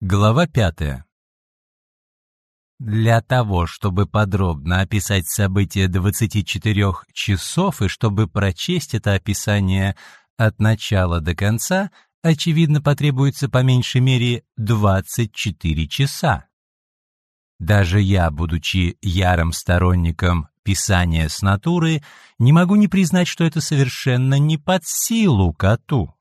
Глава пятая. Для того, чтобы подробно описать события 24 часов и чтобы прочесть это описание от начала до конца, очевидно, потребуется по меньшей мере 24 часа. Даже я, будучи ярым сторонником писания с натуры, не могу не признать, что это совершенно не под силу коту.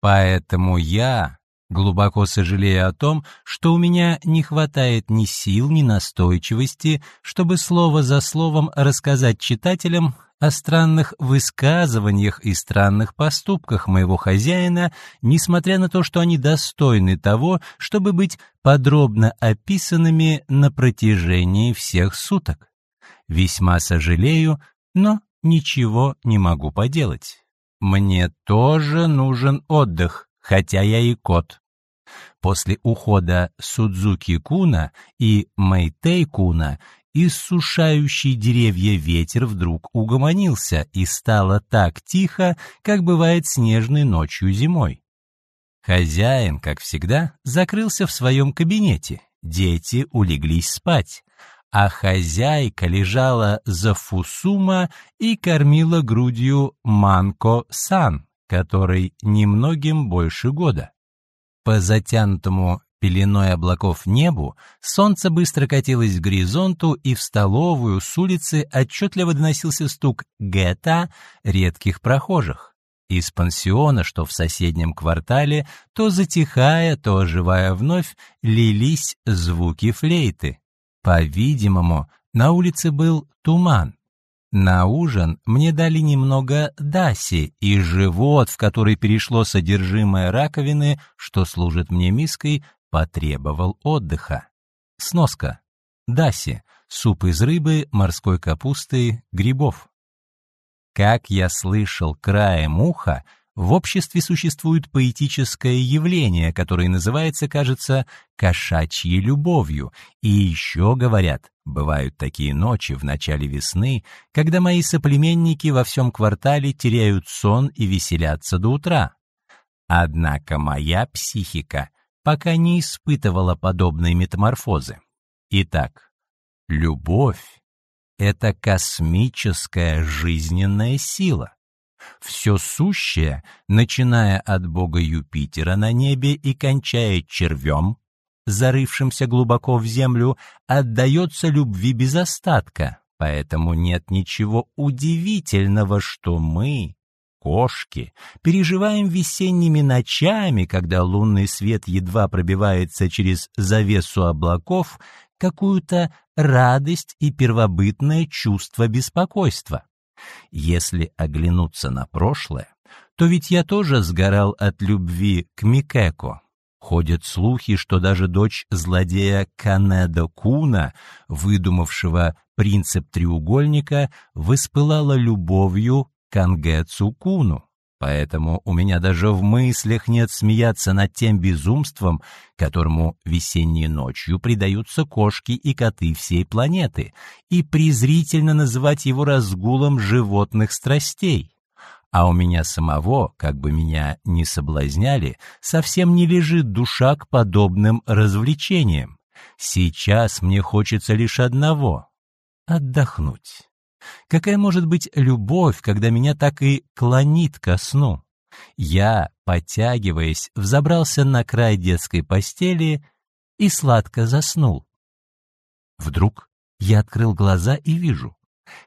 Поэтому я глубоко сожалея о том, что у меня не хватает ни сил, ни настойчивости, чтобы слово за словом рассказать читателям о странных высказываниях и странных поступках моего хозяина, несмотря на то, что они достойны того, чтобы быть подробно описанными на протяжении всех суток. Весьма сожалею, но ничего не могу поделать. Мне тоже нужен отдых, хотя я и кот. После ухода Судзуки Куна и Мэйтей Куна иссушающий деревья ветер вдруг угомонился и стало так тихо, как бывает снежной ночью зимой. Хозяин, как всегда, закрылся в своем кабинете, дети улеглись спать, а хозяйка лежала за Фусума и кормила грудью Манко-сан, которой немногим больше года. По затянутому пеленой облаков небу солнце быстро катилось к горизонту, и в столовую с улицы отчетливо доносился стук гета редких прохожих. Из пансиона, что в соседнем квартале, то затихая, то оживая вновь, лились звуки флейты. По-видимому, на улице был туман. На ужин мне дали немного даси, и живот, в который перешло содержимое раковины, что служит мне миской, потребовал отдыха. Сноска. Даси. Суп из рыбы, морской капусты, грибов. Как я слышал краем уха, в обществе существует поэтическое явление, которое называется, кажется, кошачьей любовью. И еще говорят, бывают такие ночи в начале весны, когда мои соплеменники во всем квартале теряют сон и веселятся до утра. Однако моя психика пока не испытывала подобной метаморфозы. Итак, любовь — это космическая жизненная сила. Все сущее, начиная от бога Юпитера на небе и кончая червем, зарывшимся глубоко в землю, отдается любви без остатка, поэтому нет ничего удивительного, что мы, кошки, переживаем весенними ночами, когда лунный свет едва пробивается через завесу облаков, какую-то радость и первобытное чувство беспокойства. Если оглянуться на прошлое, то ведь я тоже сгорал от любви к Микеко. Ходят слухи, что даже дочь злодея Канедо Куна, выдумавшего принцип треугольника, воспылала любовью к Ангецу Куну. Поэтому у меня даже в мыслях нет смеяться над тем безумством, которому весенней ночью предаются кошки и коты всей планеты, и презрительно называть его разгулом животных страстей. А у меня самого, как бы меня ни соблазняли, совсем не лежит душа к подобным развлечениям. Сейчас мне хочется лишь одного — отдохнуть. Какая может быть любовь, когда меня так и клонит ко сну? Я, подтягиваясь, взобрался на край детской постели и сладко заснул. Вдруг я открыл глаза и вижу.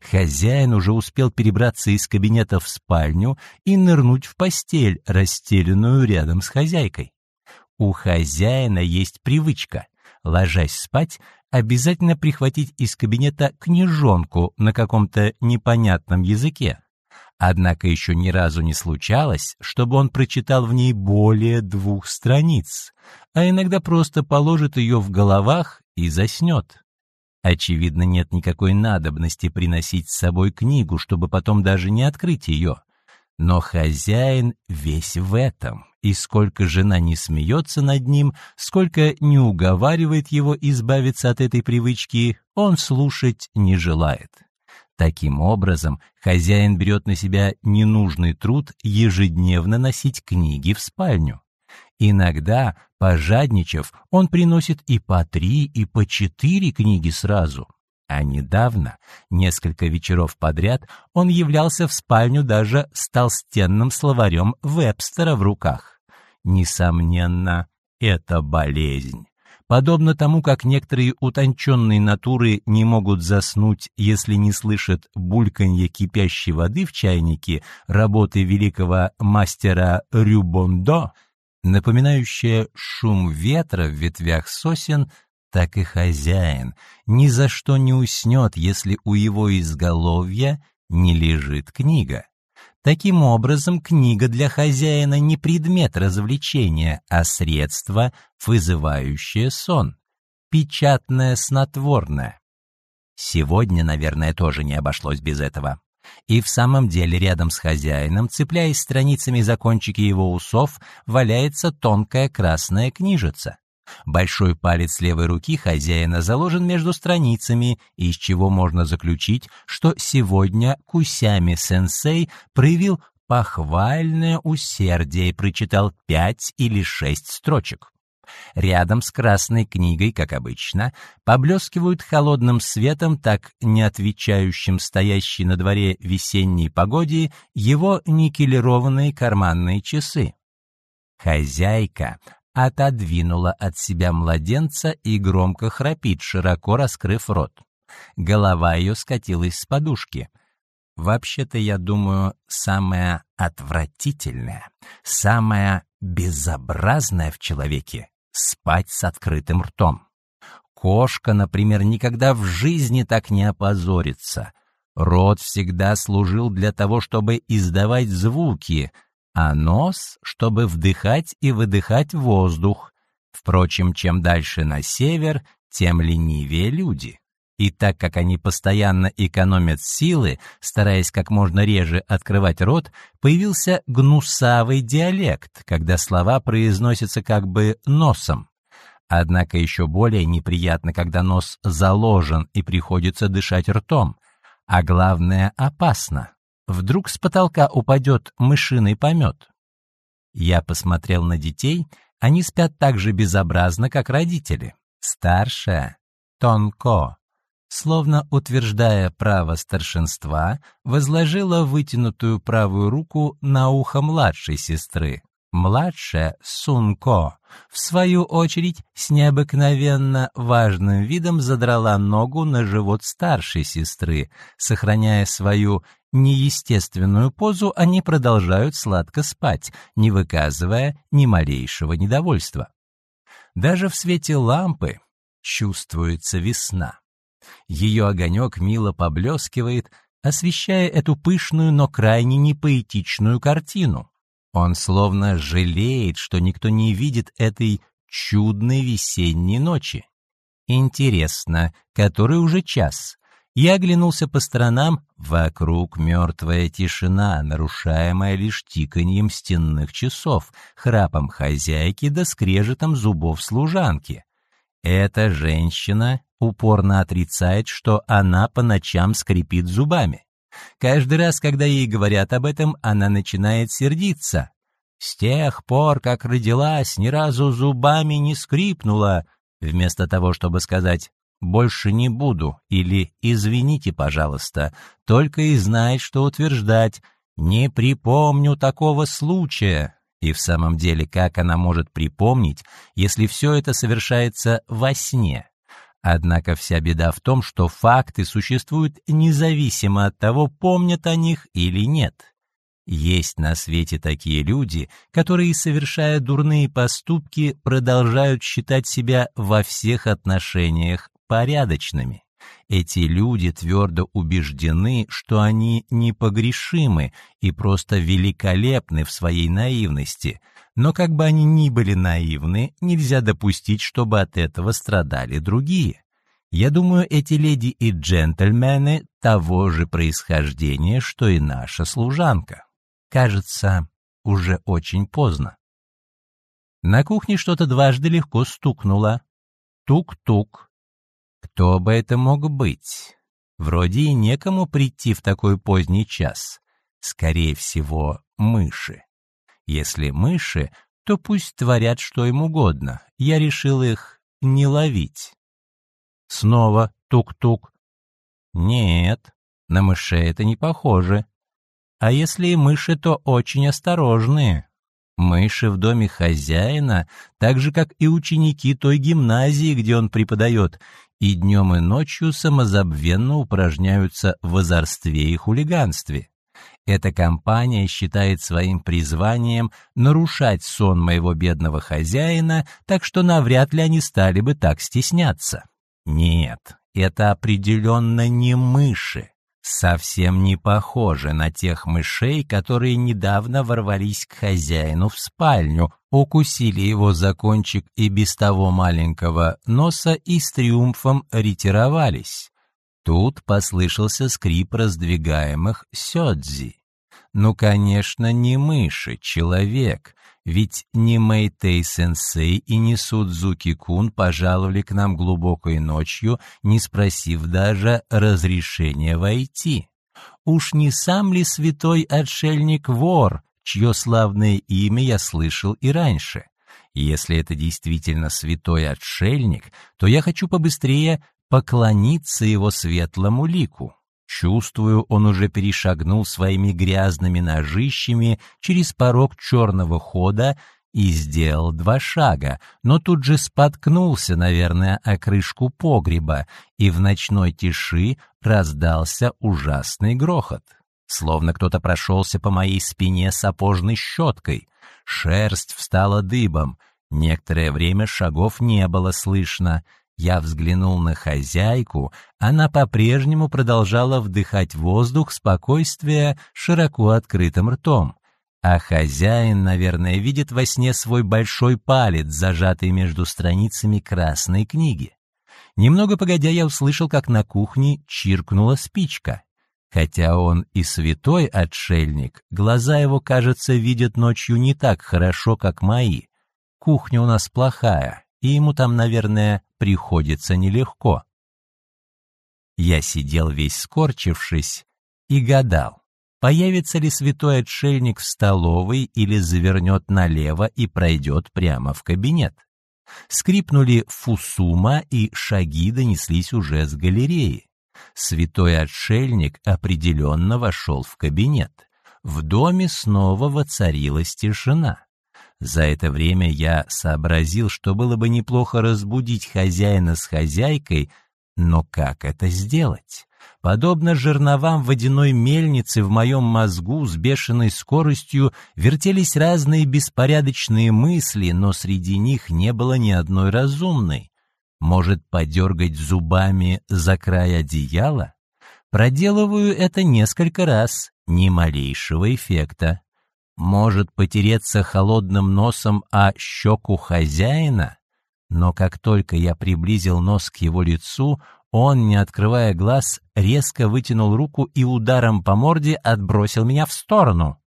Хозяин уже успел перебраться из кабинета в спальню и нырнуть в постель, расстеленную рядом с хозяйкой. У хозяина есть привычка, ложась спать, обязательно прихватить из кабинета книжонку на каком-то непонятном языке. Однако еще ни разу не случалось, чтобы он прочитал в ней более двух страниц, а иногда просто положит ее в головах и заснет. Очевидно, нет никакой надобности приносить с собой книгу, чтобы потом даже не открыть ее. Но хозяин весь в этом, и сколько жена не смеется над ним, сколько не уговаривает его избавиться от этой привычки, он слушать не желает. Таким образом, хозяин берет на себя ненужный труд ежедневно носить книги в спальню. Иногда, пожадничав, он приносит и по три, и по четыре книги сразу. А недавно, несколько вечеров подряд, он являлся в спальню даже с толстенным словарем Вебстера в руках. Несомненно, это болезнь. Подобно тому, как некоторые утонченные натуры не могут заснуть, если не слышат бульканье кипящей воды в чайнике работы великого мастера Рюбондо, напоминающая шум ветра в ветвях сосен, так и хозяин ни за что не уснет, если у его изголовья не лежит книга. Таким образом, книга для хозяина не предмет развлечения, а средство, вызывающее сон. Печатное снотворное. Сегодня, наверное, тоже не обошлось без этого. И в самом деле рядом с хозяином, цепляясь страницами за кончики его усов, валяется тонкая красная книжица. Большой палец левой руки хозяина заложен между страницами, из чего можно заключить, что сегодня Кусями-сенсей проявил похвальное усердие и прочитал пять или шесть строчек. Рядом с красной книгой, как обычно, поблескивают холодным светом, так не отвечающим стоящей на дворе весенней погоде, его никелированные карманные часы. Хозяйка отодвинула от себя младенца и громко храпит, широко раскрыв рот. Голова ее скатилась с подушки. Вообще-то, я думаю, самое отвратительное, самое безобразное в человеке — спать с открытым ртом. Кошка, например, никогда в жизни так не опозорится. Рот всегда служил для того, чтобы издавать звуки, а нос, чтобы вдыхать и выдыхать воздух. Впрочем, чем дальше на север, тем ленивее люди. И так как они постоянно экономят силы, стараясь как можно реже открывать рот, появился гнусавый диалект, когда слова произносятся как бы носом. Однако еще более неприятно, когда нос заложен и приходится дышать ртом. А главное, опасно. Вдруг с потолка упадет мышиный помет. Я посмотрел на детей, они спят так же безобразно, как родители. Старшая, тонко, словно утверждая право старшинства, возложила вытянутую правую руку на ухо младшей сестры. Младшая, Сунко, в свою очередь, с необыкновенно важным видом задрала ногу на живот старшей сестры, сохраняя свою неестественную позу, они продолжают сладко спать, не выказывая ни малейшего недовольства. Даже в свете лампы чувствуется весна. Ее огонек мило поблескивает, освещая эту пышную, но крайне непоэтичную картину. Он словно жалеет, что никто не видит этой чудной весенней ночи. Интересно, который уже час? Я оглянулся по сторонам, вокруг мертвая тишина, нарушаемая лишь тиканьем стенных часов, храпом хозяйки да скрежетом зубов служанки. Эта женщина упорно отрицает, что она по ночам скрипит зубами. Каждый раз, когда ей говорят об этом, она начинает сердиться. С тех пор, как родилась, ни разу зубами не скрипнула, вместо того, чтобы сказать «больше не буду» или «извините, пожалуйста», только и знает, что утверждать «не припомню такого случая». И в самом деле, как она может припомнить, если все это совершается во сне? Однако вся беда в том, что факты существуют независимо от того, помнят о них или нет. Есть на свете такие люди, которые, совершая дурные поступки, продолжают считать себя во всех отношениях порядочными. Эти люди твердо убеждены, что они непогрешимы и просто великолепны в своей наивности, но как бы они ни были наивны, нельзя допустить, чтобы от этого страдали другие. Я думаю, эти леди и джентльмены того же происхождения, что и наша служанка. Кажется, уже очень поздно. На кухне что-то дважды легко стукнуло. Тук-тук. Кто бы это мог быть? Вроде и некому прийти в такой поздний час. Скорее всего, мыши. Если мыши, то пусть творят что им угодно. Я решил их не ловить. Снова тук-тук. Нет, на мышей это не похоже. А если и мыши, то очень осторожные. Мыши в доме хозяина, так же, как и ученики той гимназии, где он преподает, и днем и ночью самозабвенно упражняются в озорстве и хулиганстве. Эта компания считает своим призванием нарушать сон моего бедного хозяина, так что навряд ли они стали бы так стесняться. Нет, это определенно не мыши. Совсем не похожи на тех мышей, которые недавно ворвались к хозяину в спальню, укусили его за кончик и без того маленького носа и с триумфом ретировались. Тут послышался скрип раздвигаемых сёдзи. Ну, конечно, не мыши, человек, ведь ни Мэйтей-сенсей и ни Судзуки-кун пожаловали к нам глубокой ночью, не спросив даже разрешения войти. Уж не сам ли святой отшельник-вор, чье славное имя я слышал и раньше? Если это действительно святой отшельник, то я хочу побыстрее поклониться его светлому лику. Чувствую, он уже перешагнул своими грязными ножищами через порог черного хода и сделал два шага, но тут же споткнулся, наверное, о крышку погреба, и в ночной тиши раздался ужасный грохот. Словно кто-то прошелся по моей спине сапожной щеткой. Шерсть встала дыбом. Некоторое время шагов не было слышно. Я взглянул на хозяйку, она по-прежнему продолжала вдыхать воздух спокойствия широко открытым ртом. А хозяин, наверное, видит во сне свой большой палец, зажатый между страницами красной книги. Немного погодя, я услышал, как на кухне чиркнула спичка. Хотя он и святой отшельник, глаза его, кажется, видят ночью не так хорошо, как мои. Кухня у нас плохая, и ему там, наверное, приходится нелегко. Я сидел весь скорчившись и гадал, появится ли святой отшельник в столовой или завернет налево и пройдет прямо в кабинет. Скрипнули фусума, и шаги донеслись уже с галереи. Святой отшельник определенно вошел в кабинет. В доме снова воцарилась тишина. За это время я сообразил, что было бы неплохо разбудить хозяина с хозяйкой, но как это сделать? Подобно жерновам водяной мельницы в моем мозгу с бешеной скоростью вертелись разные беспорядочные мысли, но среди них не было ни одной разумной. Может, подергать зубами за край одеяла? Проделываю это несколько раз, ни малейшего эффекта может потереться холодным носом о щеку хозяина, но как только я приблизил нос к его лицу, он, не открывая глаз, резко вытянул руку и ударом по морде отбросил меня в сторону.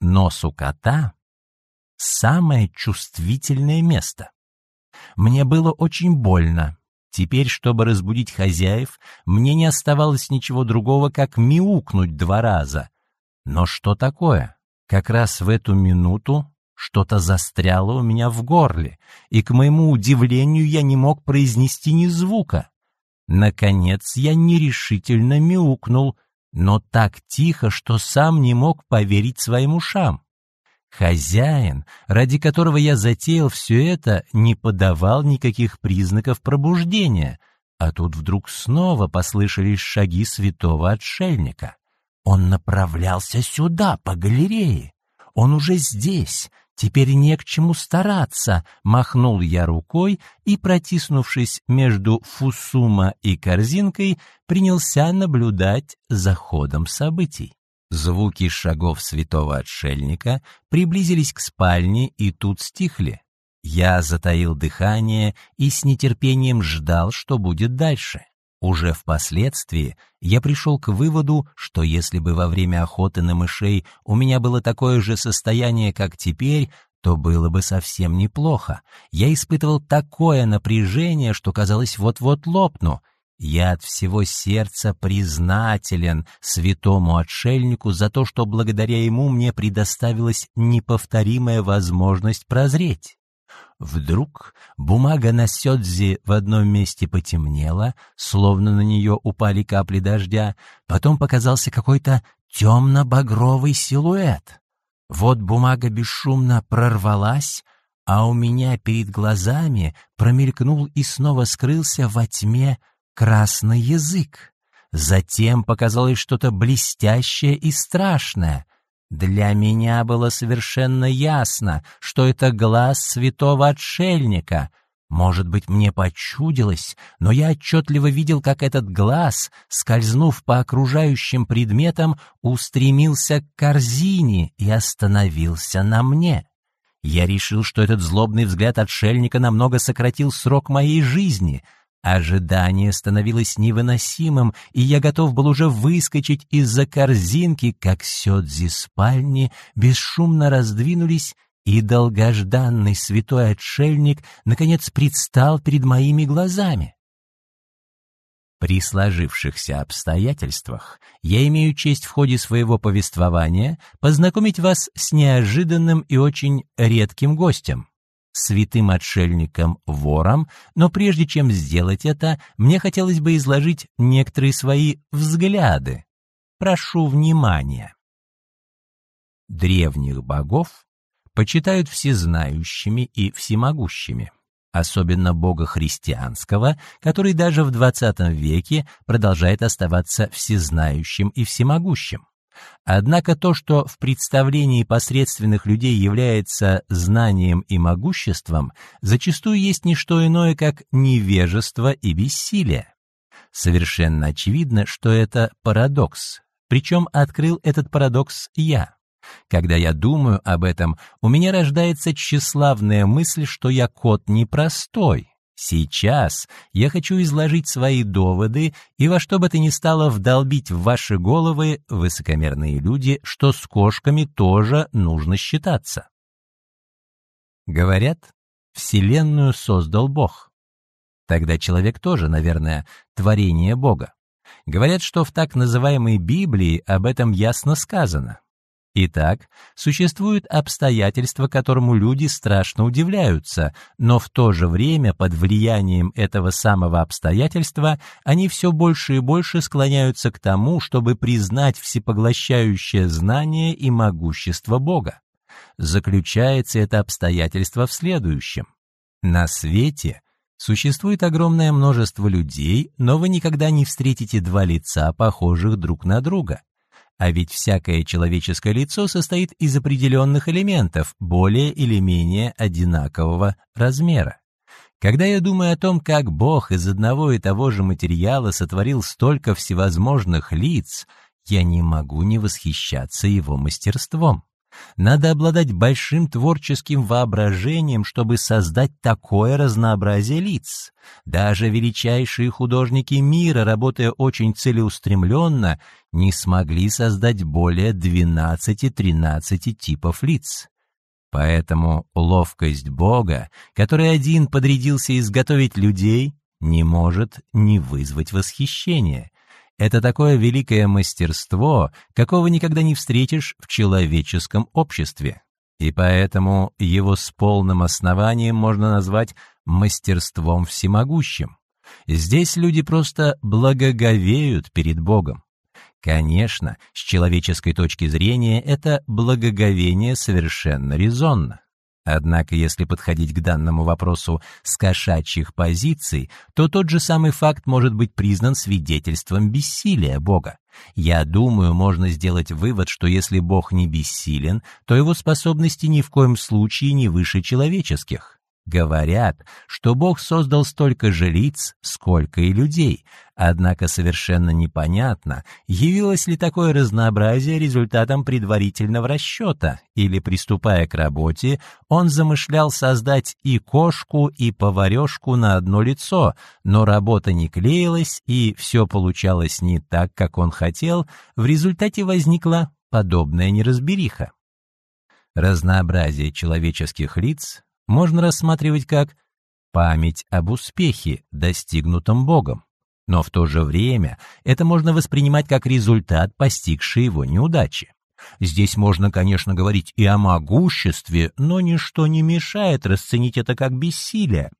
Нос у кота — самое чувствительное место. Мне было очень больно. Теперь, чтобы разбудить хозяев, мне не оставалось ничего другого, как мяукнуть два раза. Но что такое? Как раз в эту минуту что-то застряло у меня в горле, и, к моему удивлению, я не мог произнести ни звука. Наконец я нерешительно мяукнул, но так тихо, что сам не мог поверить своим ушам. Хозяин, ради которого я затеял все это, не подавал никаких признаков пробуждения, а тут вдруг снова послышались шаги святого отшельника. Он направлялся сюда, по галерее. Он уже здесь. Теперь не к чему стараться, махнул я рукой и, протиснувшись между Фусума и корзинкой, принялся наблюдать за ходом событий. Звуки шагов святого отшельника приблизились к спальне и тут стихли. Я затаил дыхание и с нетерпением ждал, что будет дальше. Уже впоследствии я пришел к выводу, что если бы во время охоты на мышей у меня было такое же состояние, как теперь, то было бы совсем неплохо. Я испытывал такое напряжение, что казалось вот-вот лопну. Я от всего сердца признателен святому отшельнику за то, что благодаря ему мне предоставилась неповторимая возможность прозреть. Вдруг бумага на сёдзе в одном месте потемнела, словно на нее упали капли дождя, потом показался какой-то темно-багровый силуэт. Вот бумага бесшумно прорвалась, а у меня перед глазами промелькнул и снова скрылся во тьме красный язык. Затем показалось что-то блестящее и страшное. Для меня было совершенно ясно, что это глаз святого отшельника. Может быть, мне почудилось, но я отчетливо видел, как этот глаз, скользнув по окружающим предметам, устремился к корзине и остановился на мне. Я решил, что этот злобный взгляд отшельника намного сократил срок моей жизни. Ожидание становилось невыносимым, и я готов был уже выскочить из-за корзинки, как сёдзи спальни бесшумно раздвинулись, и долгожданный святой отшельник наконец предстал перед моими глазами. При сложившихся обстоятельствах я имею честь в ходе своего повествования познакомить вас с неожиданным и очень редким гостем, святым отшельником-вором, но прежде чем сделать это, мне хотелось бы изложить некоторые свои взгляды. Прошу внимания. Древних богов почитают всезнающими и всемогущими особенно Бога христианского, который даже в XX веке продолжает оставаться всезнающим и всемогущим. Однако то, что в представлении посредственных людей является знанием и могуществом, зачастую есть не что иное, как невежество и бессилие. Совершенно очевидно, что это парадокс, причем открыл этот парадокс я. Когда я думаю об этом, у меня рождается тщеславная мысль, что я кот непростой. Сейчас я хочу изложить свои доводы и во что бы то ни стало вдолбить в ваши головы, высокомерные люди, что с кошками тоже нужно считаться. Говорят, Вселенную создал Бог. Тогда человек тоже, наверное, творение Бога. Говорят, что в так называемой Библии об этом ясно сказано. Итак, существуют обстоятельства, которому люди страшно удивляются, но в то же время под влиянием этого самого обстоятельства они все больше и больше склоняются к тому, чтобы признать всепоглощающее знание и могущество Бога. Заключается это обстоятельство в следующем. На свете Существует огромное множество людей, но вы никогда не встретите два лица, похожих друг на друга. А ведь всякое человеческое лицо состоит из определенных элементов, более или менее одинакового размера. Когда я думаю о том, как Бог из одного и того же материала сотворил столько всевозможных лиц, я не могу не восхищаться его мастерством. Надо обладать большим творческим воображением, чтобы создать такое разнообразие лиц. Даже величайшие художники мира, работая очень целеустремленно, не смогли создать более 12-13 типов лиц. Поэтому ловкость Бога, который один подрядился изготовить людей, не может не вызвать восхищения. Это такое великое мастерство, какого никогда не встретишь в человеческом обществе. И поэтому его с полным основанием можно назвать мастерством всемогущим. Здесь люди просто благоговеют перед Богом. Конечно, с человеческой точки зрения это благоговение совершенно резонно. Однако, если подходить к данному вопросу с кошачьих позиций, то тот же самый факт может быть признан свидетельством бессилия Бога. Я думаю, можно сделать вывод, что если Бог не бессилен, то его способности ни в коем случае не выше человеческих. Говорят, что Бог создал столько же сколько и людей, однако совершенно непонятно, явилось ли такое разнообразие результатом предварительного расчета, или, приступая к работе, он замышлял создать и кошку, и поварешку на одно лицо, но работа не клеилась, и все получалось не так, как он хотел, в результате возникла подобная неразбериха. Разнообразие человеческих лиц можно рассматривать как память об успехе, достигнутом Богом. Но в то же время это можно воспринимать как результат постигшей его неудачи. Здесь можно, конечно, говорить и о могуществе, но ничто не мешает расценить это как бессилие.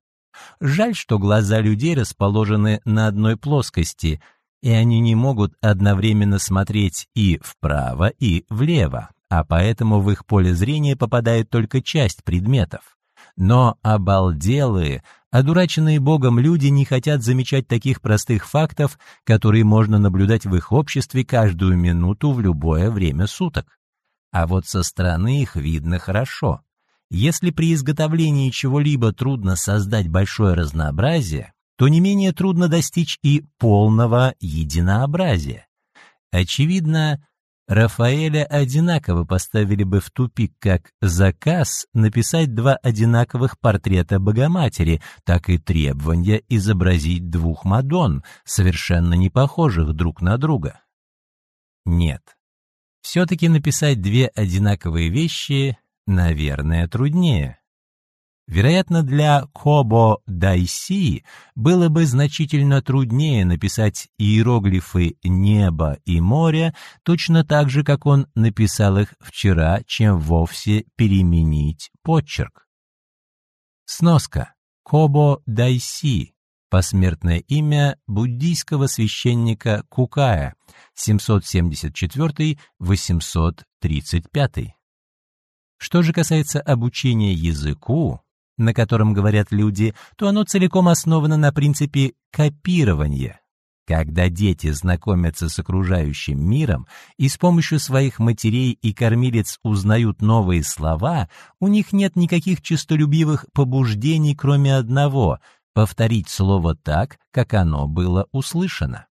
Жаль, что глаза людей расположены на одной плоскости, и они не могут одновременно смотреть и вправо, и влево, а поэтому в их поле зрения попадает только часть предметов. Но обалделые, одураченные Богом люди не хотят замечать таких простых фактов, которые можно наблюдать в их обществе каждую минуту в любое время суток. А вот со стороны их видно хорошо. Если при изготовлении чего-либо трудно создать большое разнообразие, то не менее трудно достичь и полного единообразия. Очевидно, Рафаэля одинаково поставили бы в тупик как заказ написать два одинаковых портрета Богоматери, так и требования изобразить двух Мадон, совершенно не похожих друг на друга. Нет. Все-таки написать две одинаковые вещи Наверное, труднее. Вероятно, для Кобо Дайси было бы значительно труднее написать иероглифы неба и моря точно так же, как он написал их вчера, чем вовсе переменить почерк. Сноска. Кобо Дайси. Посмертное имя буддийского священника Кукая, 774-835. Что же касается обучения языку, на котором говорят люди, то оно целиком основано на принципе копирования. Когда дети знакомятся с окружающим миром и с помощью своих матерей и кормилец узнают новые слова, у них нет никаких честолюбивых побуждений, кроме одного — повторить слово так, как оно было услышано.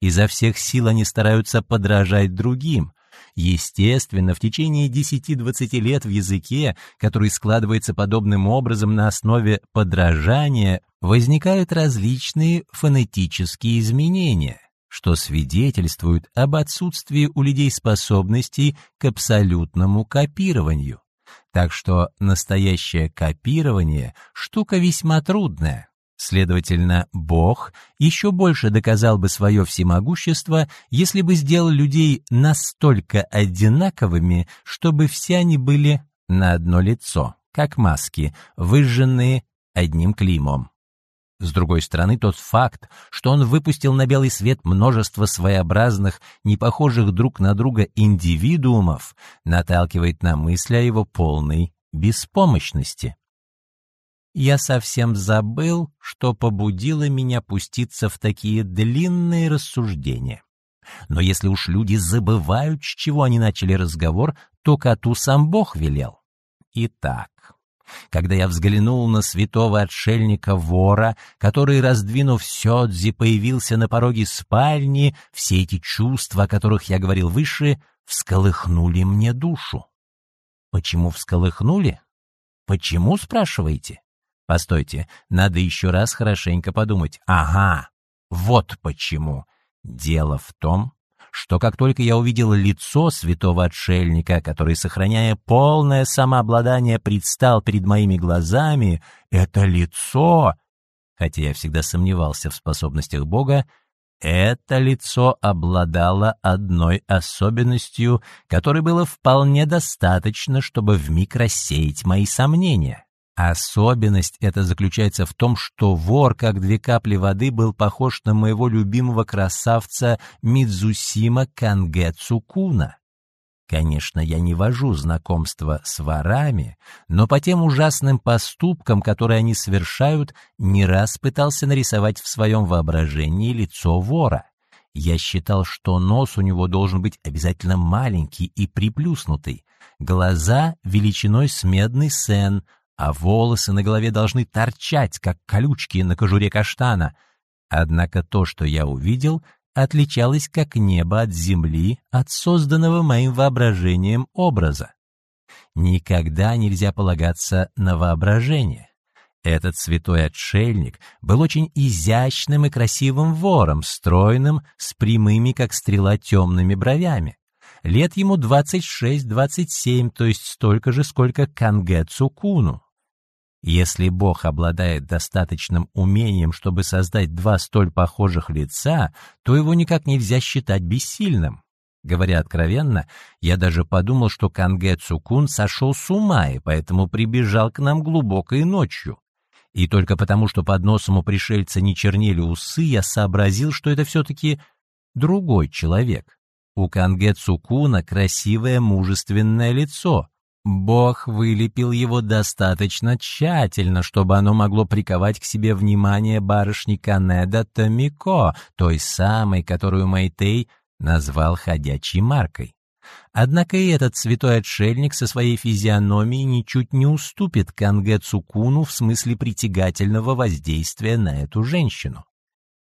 Изо всех сил они стараются подражать другим, Естественно, в течение 10-20 лет в языке, который складывается подобным образом на основе подражания, возникают различные фонетические изменения, что свидетельствует об отсутствии у людей способностей к абсолютному копированию. Так что настоящее копирование – штука весьма трудная. Следовательно, Бог еще больше доказал бы свое всемогущество, если бы сделал людей настолько одинаковыми, чтобы все они были на одно лицо, как маски, выжженные одним клеймом. С другой стороны, тот факт, что он выпустил на белый свет множество своеобразных, не похожих друг на друга индивидуумов, наталкивает на мысль о его полной беспомощности я совсем забыл, что побудило меня пуститься в такие длинные рассуждения. Но если уж люди забывают, с чего они начали разговор, то коту сам Бог велел. Итак, когда я взглянул на святого отшельника-вора, который, раздвинув сёдзи, появился на пороге спальни, все эти чувства, о которых я говорил выше, всколыхнули мне душу. Почему всколыхнули? Почему, спрашиваете? Постойте, надо еще раз хорошенько подумать. Ага, вот почему. Дело в том, что как только я увидел лицо святого отшельника, который, сохраняя полное самообладание, предстал перед моими глазами, это лицо, хотя я всегда сомневался в способностях Бога, это лицо обладало одной особенностью, которой было вполне достаточно, чтобы вмиг рассеять мои сомнения. Особенность эта заключается в том, что вор, как две капли воды, был похож на моего любимого красавца Мидзусима Канге Цукуна. Конечно, я не вожу знакомства с ворами, но по тем ужасным поступкам, которые они совершают, не раз пытался нарисовать в своем воображении лицо вора. Я считал, что нос у него должен быть обязательно маленький и приплюснутый, глаза величиной с медный сен, а волосы на голове должны торчать, как колючки на кожуре каштана. Однако то, что я увидел, отличалось как небо от земли, от созданного моим воображением образа. Никогда нельзя полагаться на воображение. Этот святой отшельник был очень изящным и красивым вором, стройным, с прямыми, как стрела, темными бровями. Лет ему 26-27, то есть столько же, сколько Канге Цукуну. Если Бог обладает достаточным умением, чтобы создать два столь похожих лица, то его никак нельзя считать бессильным. Говоря откровенно, я даже подумал, что Канге Цукун сошел с ума и поэтому прибежал к нам глубокой ночью. И только потому, что под носом у пришельца не чернели усы, я сообразил, что это все-таки другой человек. У Канге Цукуна красивое мужественное лицо, Бог вылепил его достаточно тщательно, чтобы оно могло приковать к себе внимание барышни Канеда Томико, той самой, которую Мэйтей назвал ходячей маркой. Однако и этот святой отшельник со своей физиономией ничуть не уступит Канге Цукуну в смысле притягательного воздействия на эту женщину.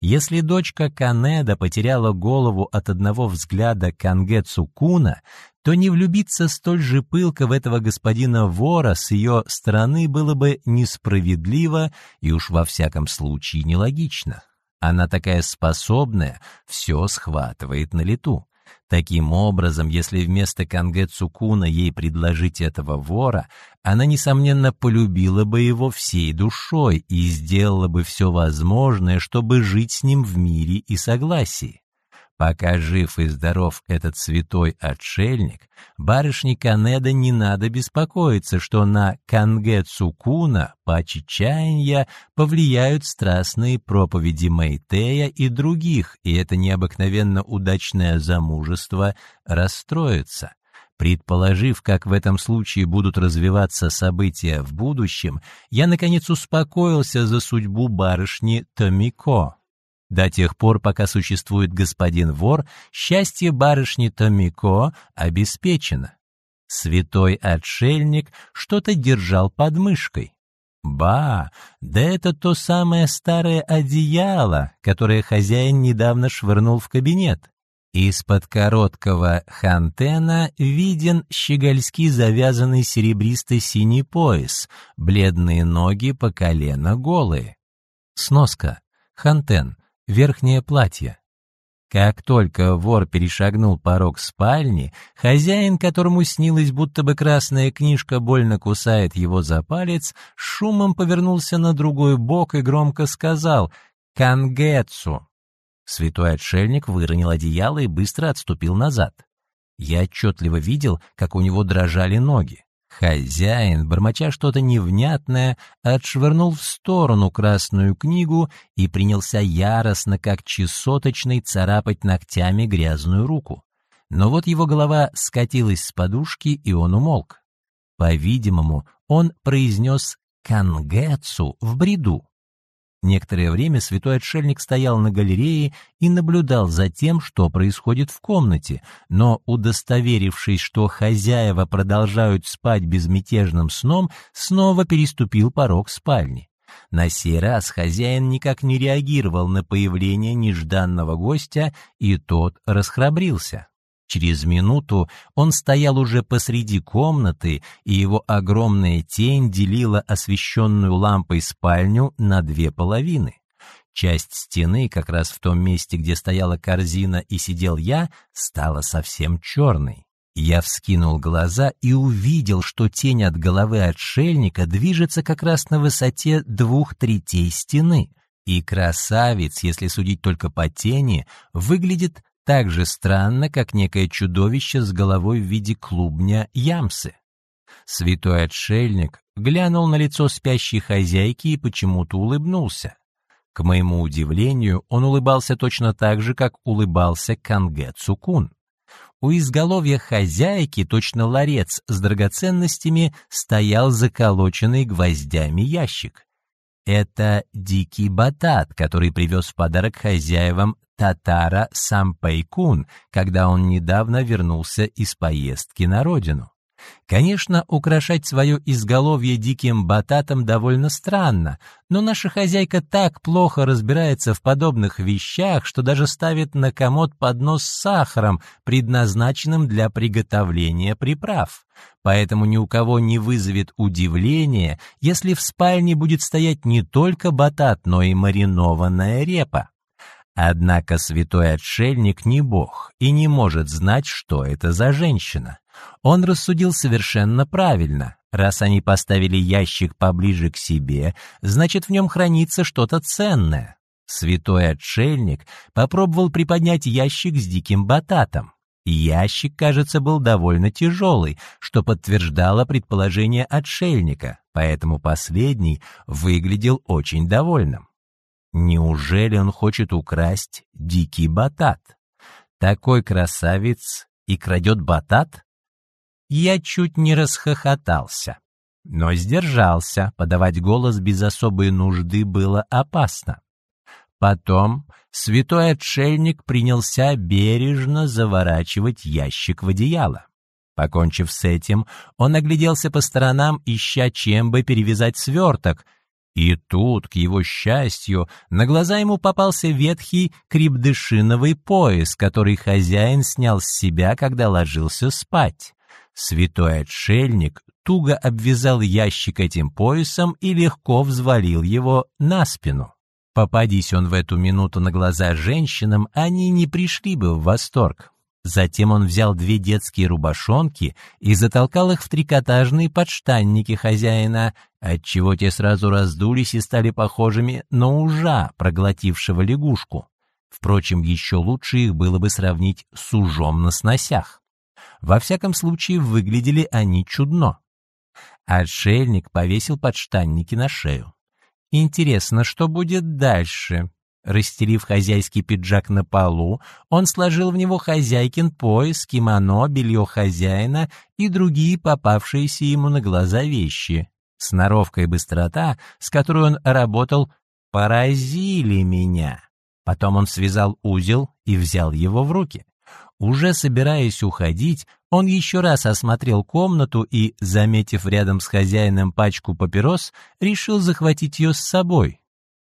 Если дочка Канеда потеряла голову от одного взгляда Канге Цукуна, то не влюбиться столь же пылко в этого господина вора с ее стороны было бы несправедливо и уж во всяком случае нелогично. Она такая способная, все схватывает на лету. Таким образом, если вместо Канге Цукуна ей предложить этого вора, она, несомненно, полюбила бы его всей душой и сделала бы все возможное, чтобы жить с ним в мире и согласии. Пока жив и здоров этот святой отшельник, барышне Канеда не надо беспокоиться, что на Канге Цукуна, пачи чаяния, повлияют страстные проповеди Мэйтея и других, и это необыкновенно удачное замужество расстроится. Предположив, как в этом случае будут развиваться события в будущем, я, наконец, успокоился за судьбу барышни Томико. До тех пор, пока существует господин вор, счастье барышни Томико обеспечено. Святой отшельник что-то держал под мышкой. Ба, да это то самое старое одеяло, которое хозяин недавно швырнул в кабинет. Из-под короткого хантена виден щегольски завязанный серебристый синий пояс, бледные ноги по колено голые. Сноска. Хантен верхнее платье. Как только вор перешагнул порог спальни, хозяин, которому снилось, будто бы красная книжка больно кусает его за палец, шумом повернулся на другой бок и громко сказал «Кангетсу». Святой отшельник выронил одеяло и быстро отступил назад. Я отчетливо видел, как у него дрожали ноги. Хозяин, бормоча что-то невнятное, отшвырнул в сторону красную книгу и принялся яростно, как чесоточный, царапать ногтями грязную руку. Но вот его голова скатилась с подушки, и он умолк. По-видимому, он произнес «кангетсу» в бреду. Некоторое время святой отшельник стоял на галерее и наблюдал за тем, что происходит в комнате, но, удостоверившись, что хозяева продолжают спать безмятежным сном, снова переступил порог спальни. На сей раз хозяин никак не реагировал на появление нежданного гостя, и тот расхрабрился. Через минуту он стоял уже посреди комнаты, и его огромная тень делила освещенную лампой спальню на две половины. Часть стены, как раз в том месте, где стояла корзина и сидел я, стала совсем черной. Я вскинул глаза и увидел, что тень от головы отшельника движется как раз на высоте двух третей стены. И красавец, если судить только по тени, выглядит так же странно, как некое чудовище с головой в виде клубня ямсы. Святой отшельник глянул на лицо спящей хозяйки и почему-то улыбнулся. К моему удивлению, он улыбался точно так же, как улыбался Канге Цукун. У изголовья хозяйки, точно ларец с драгоценностями, стоял заколоченный гвоздями ящик. Это дикий батат, который привез в подарок хозяевам татара Сампайкун, когда он недавно вернулся из поездки на родину. Конечно, украшать свое изголовье диким бататом довольно странно, но наша хозяйка так плохо разбирается в подобных вещах, что даже ставит на комод поднос с сахаром, предназначенным для приготовления приправ. Поэтому ни у кого не вызовет удивления, если в спальне будет стоять не только батат, но и маринованная репа. Однако святой отшельник не бог и не может знать, что это за женщина. Он рассудил совершенно правильно. Раз они поставили ящик поближе к себе, значит, в нем хранится что-то ценное. Святой отшельник попробовал приподнять ящик с диким бататом. Ящик, кажется, был довольно тяжелый, что подтверждало предположение отшельника, поэтому последний выглядел очень довольным. Неужели он хочет украсть дикий батат? Такой красавец и крадет батат? Я чуть не расхохотался, но сдержался, подавать голос без особой нужды было опасно. Потом святой отшельник принялся бережно заворачивать ящик в одеяло. Покончив с этим, он огляделся по сторонам, ища чем бы перевязать сверток, и тут, к его счастью, на глаза ему попался ветхий крепдышиновый пояс, который хозяин снял с себя, когда ложился спать. Святой отшельник туго обвязал ящик этим поясом и легко взвалил его на спину. Попадись он в эту минуту на глаза женщинам, они не пришли бы в восторг. Затем он взял две детские рубашонки и затолкал их в трикотажные подштанники хозяина, отчего те сразу раздулись и стали похожими на ужа, проглотившего лягушку. Впрочем, еще лучше их было бы сравнить с ужом на сносях. Во всяком случае, выглядели они чудно. Отшельник повесил подштанники на шею. Интересно, что будет дальше? Расстелив хозяйский пиджак на полу, он сложил в него хозяйкин пояс, кимоно, белье хозяина и другие попавшиеся ему на глаза вещи. Сноровка и быстрота, с которой он работал, поразили меня. Потом он связал узел и взял его в руки. Уже собираясь уходить, он еще раз осмотрел комнату и, заметив рядом с хозяином пачку папирос, решил захватить ее с собой.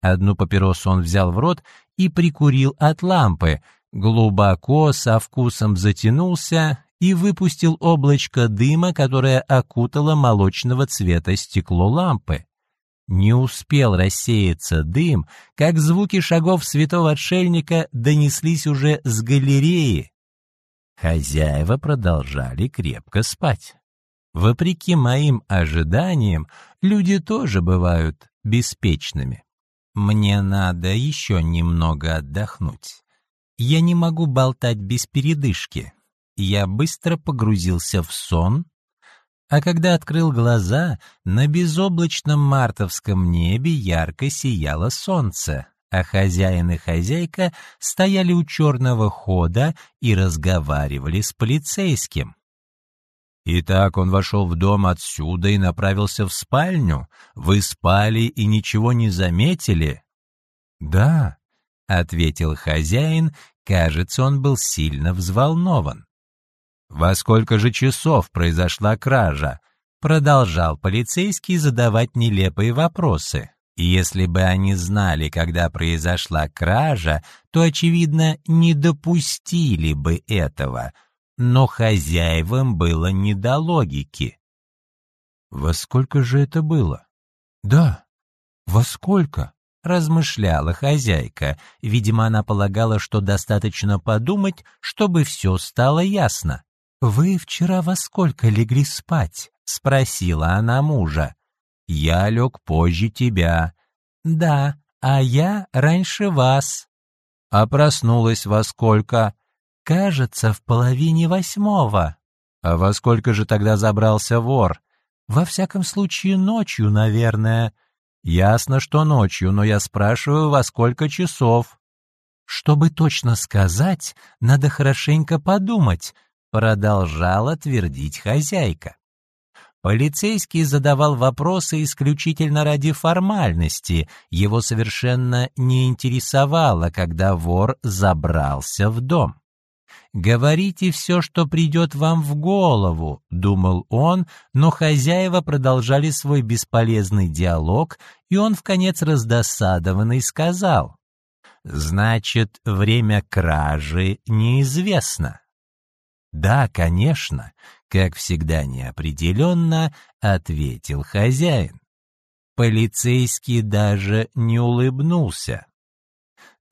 Одну папиросу он взял в рот и прикурил от лампы, глубоко, со вкусом затянулся и выпустил облачко дыма, которое окутало молочного цвета стекло лампы. Не успел рассеяться дым, как звуки шагов святого отшельника донеслись уже с галереи, Хозяева продолжали крепко спать. Вопреки моим ожиданиям, люди тоже бывают беспечными. Мне надо еще немного отдохнуть. Я не могу болтать без передышки. Я быстро погрузился в сон, а когда открыл глаза, на безоблачном мартовском небе ярко сияло солнце а хозяин и хозяйка стояли у черного хода и разговаривали с полицейским. Итак, он вошел в дом отсюда и направился в спальню. Вы спали и ничего не заметили? Да, ответил хозяин, кажется, он был сильно взволнован. Во сколько же часов произошла кража? Продолжал полицейский задавать нелепые вопросы. Если бы они знали, когда произошла кража, то, очевидно, не допустили бы этого, но хозяевам было не до логики. «Во сколько же это было?» «Да, во сколько?» — размышляла хозяйка. Видимо, она полагала, что достаточно подумать, чтобы все стало ясно. «Вы вчера во сколько легли спать?» — спросила она мужа. Я лег позже тебя. Да, а я раньше вас. А проснулась во сколько? Кажется, в половине восьмого. А во сколько же тогда забрался вор? Во всяком случае, ночью, наверное. Ясно, что ночью, но я спрашиваю, во сколько часов. Чтобы точно сказать, надо хорошенько подумать, продолжала твердить хозяйка. Полицейский задавал вопросы исключительно ради формальности, его совершенно не интересовало, когда вор забрался в дом. «Говорите все, что придет вам в голову», — думал он, но хозяева продолжали свой бесполезный диалог, и он, в конец раздосадованный, сказал, «Значит, время кражи неизвестно». «Да, конечно», — как всегда неопределенно ответил хозяин. Полицейский даже не улыбнулся.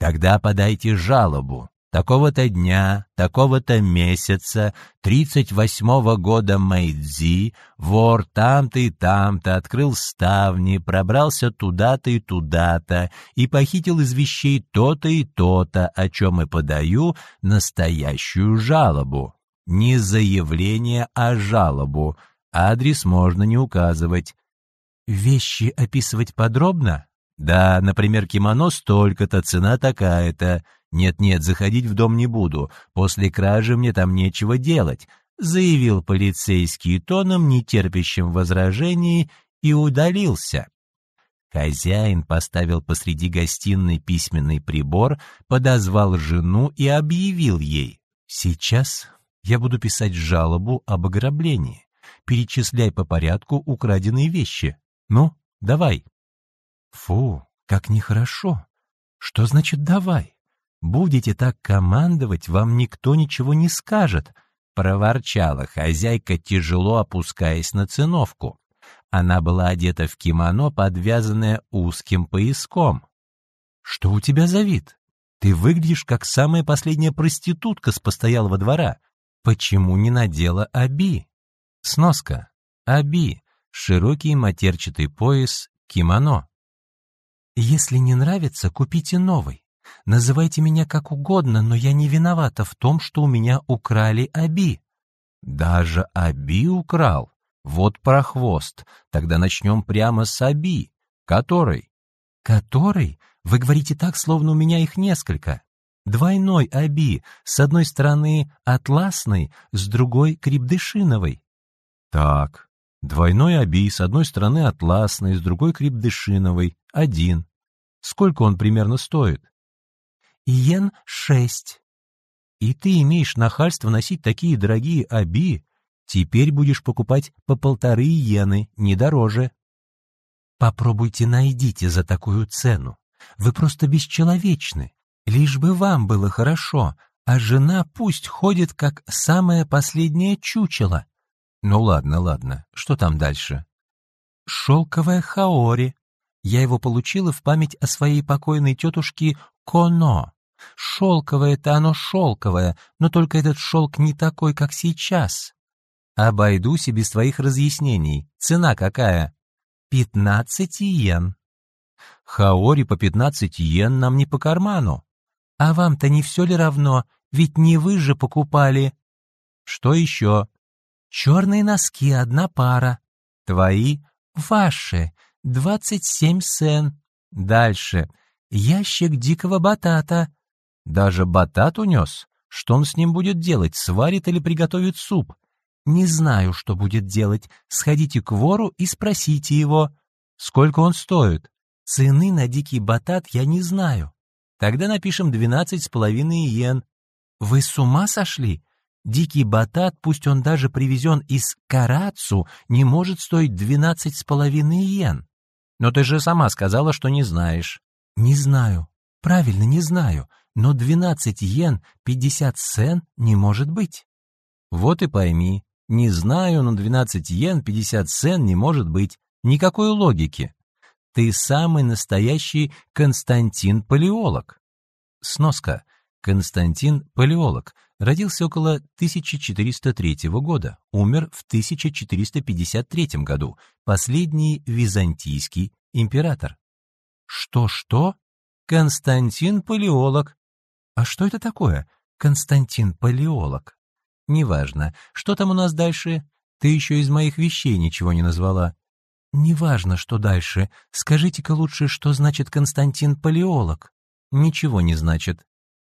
Тогда подайте жалобу. Такого-то дня, такого-то месяца, 38-го года Мэйдзи, вор там-то и там-то открыл ставни, пробрался туда-то и туда-то и похитил из вещей то-то и то-то, о чем и подаю настоящую жалобу. Не заявление, а жалобу. Адрес можно не указывать. Вещи описывать подробно? Да, например, кимоно столько-то, цена такая-то. «Нет-нет, заходить в дом не буду. После кражи мне там нечего делать», — заявил полицейский тоном, нетерпящим возражений, и удалился. Хозяин поставил посреди гостиной письменный прибор, подозвал жену и объявил ей. «Сейчас я буду писать жалобу об ограблении. Перечисляй по порядку украденные вещи. Ну, давай». «Фу, как нехорошо. Что значит «давай»?» Будете так командовать, вам никто ничего не скажет», — проворчала хозяйка, тяжело опускаясь на циновку. Она была одета в кимоно, подвязанное узким пояском. «Что у тебя за вид? Ты выглядишь как самая последняя проститутка с постоялого двора. Почему не надела аби?» Сноска. Аби. Широкий матерчатый пояс, кимоно. «Если не нравится, купите новый. Называйте меня как угодно, но я не виновата в том, что у меня украли Аби». «Даже Аби украл? Вот прохвост. Тогда начнем прямо с Аби. Который?» «Который? Вы говорите так, словно у меня их несколько. Двойной Аби, с одной стороны атласный, с другой крепдышиновой». «Так, двойной Аби, с одной стороны атласный, с другой крепдышиновой, один. Сколько он примерно стоит?» Иен шесть. И ты имеешь нахальство носить такие дорогие оби, теперь будешь покупать по полторы иены, не дороже. Попробуйте найдите за такую цену. Вы просто бесчеловечны. Лишь бы вам было хорошо, а жена пусть ходит как самое последнее чучело. Ну ладно, ладно, что там дальше? Шелковая хаори. Я его получила в память о своей покойной тетушке Коно. Шелковое-то оно шелковое, но только этот шелк не такой, как сейчас. Обойдусь и без твоих разъяснений. Цена какая? Пятнадцать йен. Хаори по пятнадцать йен нам не по карману. А вам-то не все ли равно, ведь не вы же покупали. Что еще? Черные носки, одна пара. Твои? Ваши. Двадцать семь сен. Дальше. Ящик дикого батата. Даже батат унес. Что он с ним будет делать, сварит или приготовит суп? Не знаю, что будет делать. Сходите к вору и спросите его. Сколько он стоит? Цены на дикий батат я не знаю. Тогда напишем двенадцать с половиной иен. Вы с ума сошли? Дикий батат, пусть он даже привезен из Карацу, не может стоить двенадцать с половиной иен. Но ты же сама сказала, что не знаешь. Не знаю. Правильно, не знаю. Но 12 йен 50 сен не может быть. Вот и пойми. Не знаю, но 12 йен 50 сен не может быть. Никакой логики. Ты самый настоящий Константин Палеолог. Сноска. Константин Палеолог. Родился около 1403 года, умер в 1453 году, последний византийский император. Что-что? Константин Палеолог. А что это такое? Константин Палеолог. Неважно. Что там у нас дальше? Ты еще из моих вещей ничего не назвала. Неважно, что дальше. Скажите-ка лучше, что значит Константин Палеолог. Ничего не значит.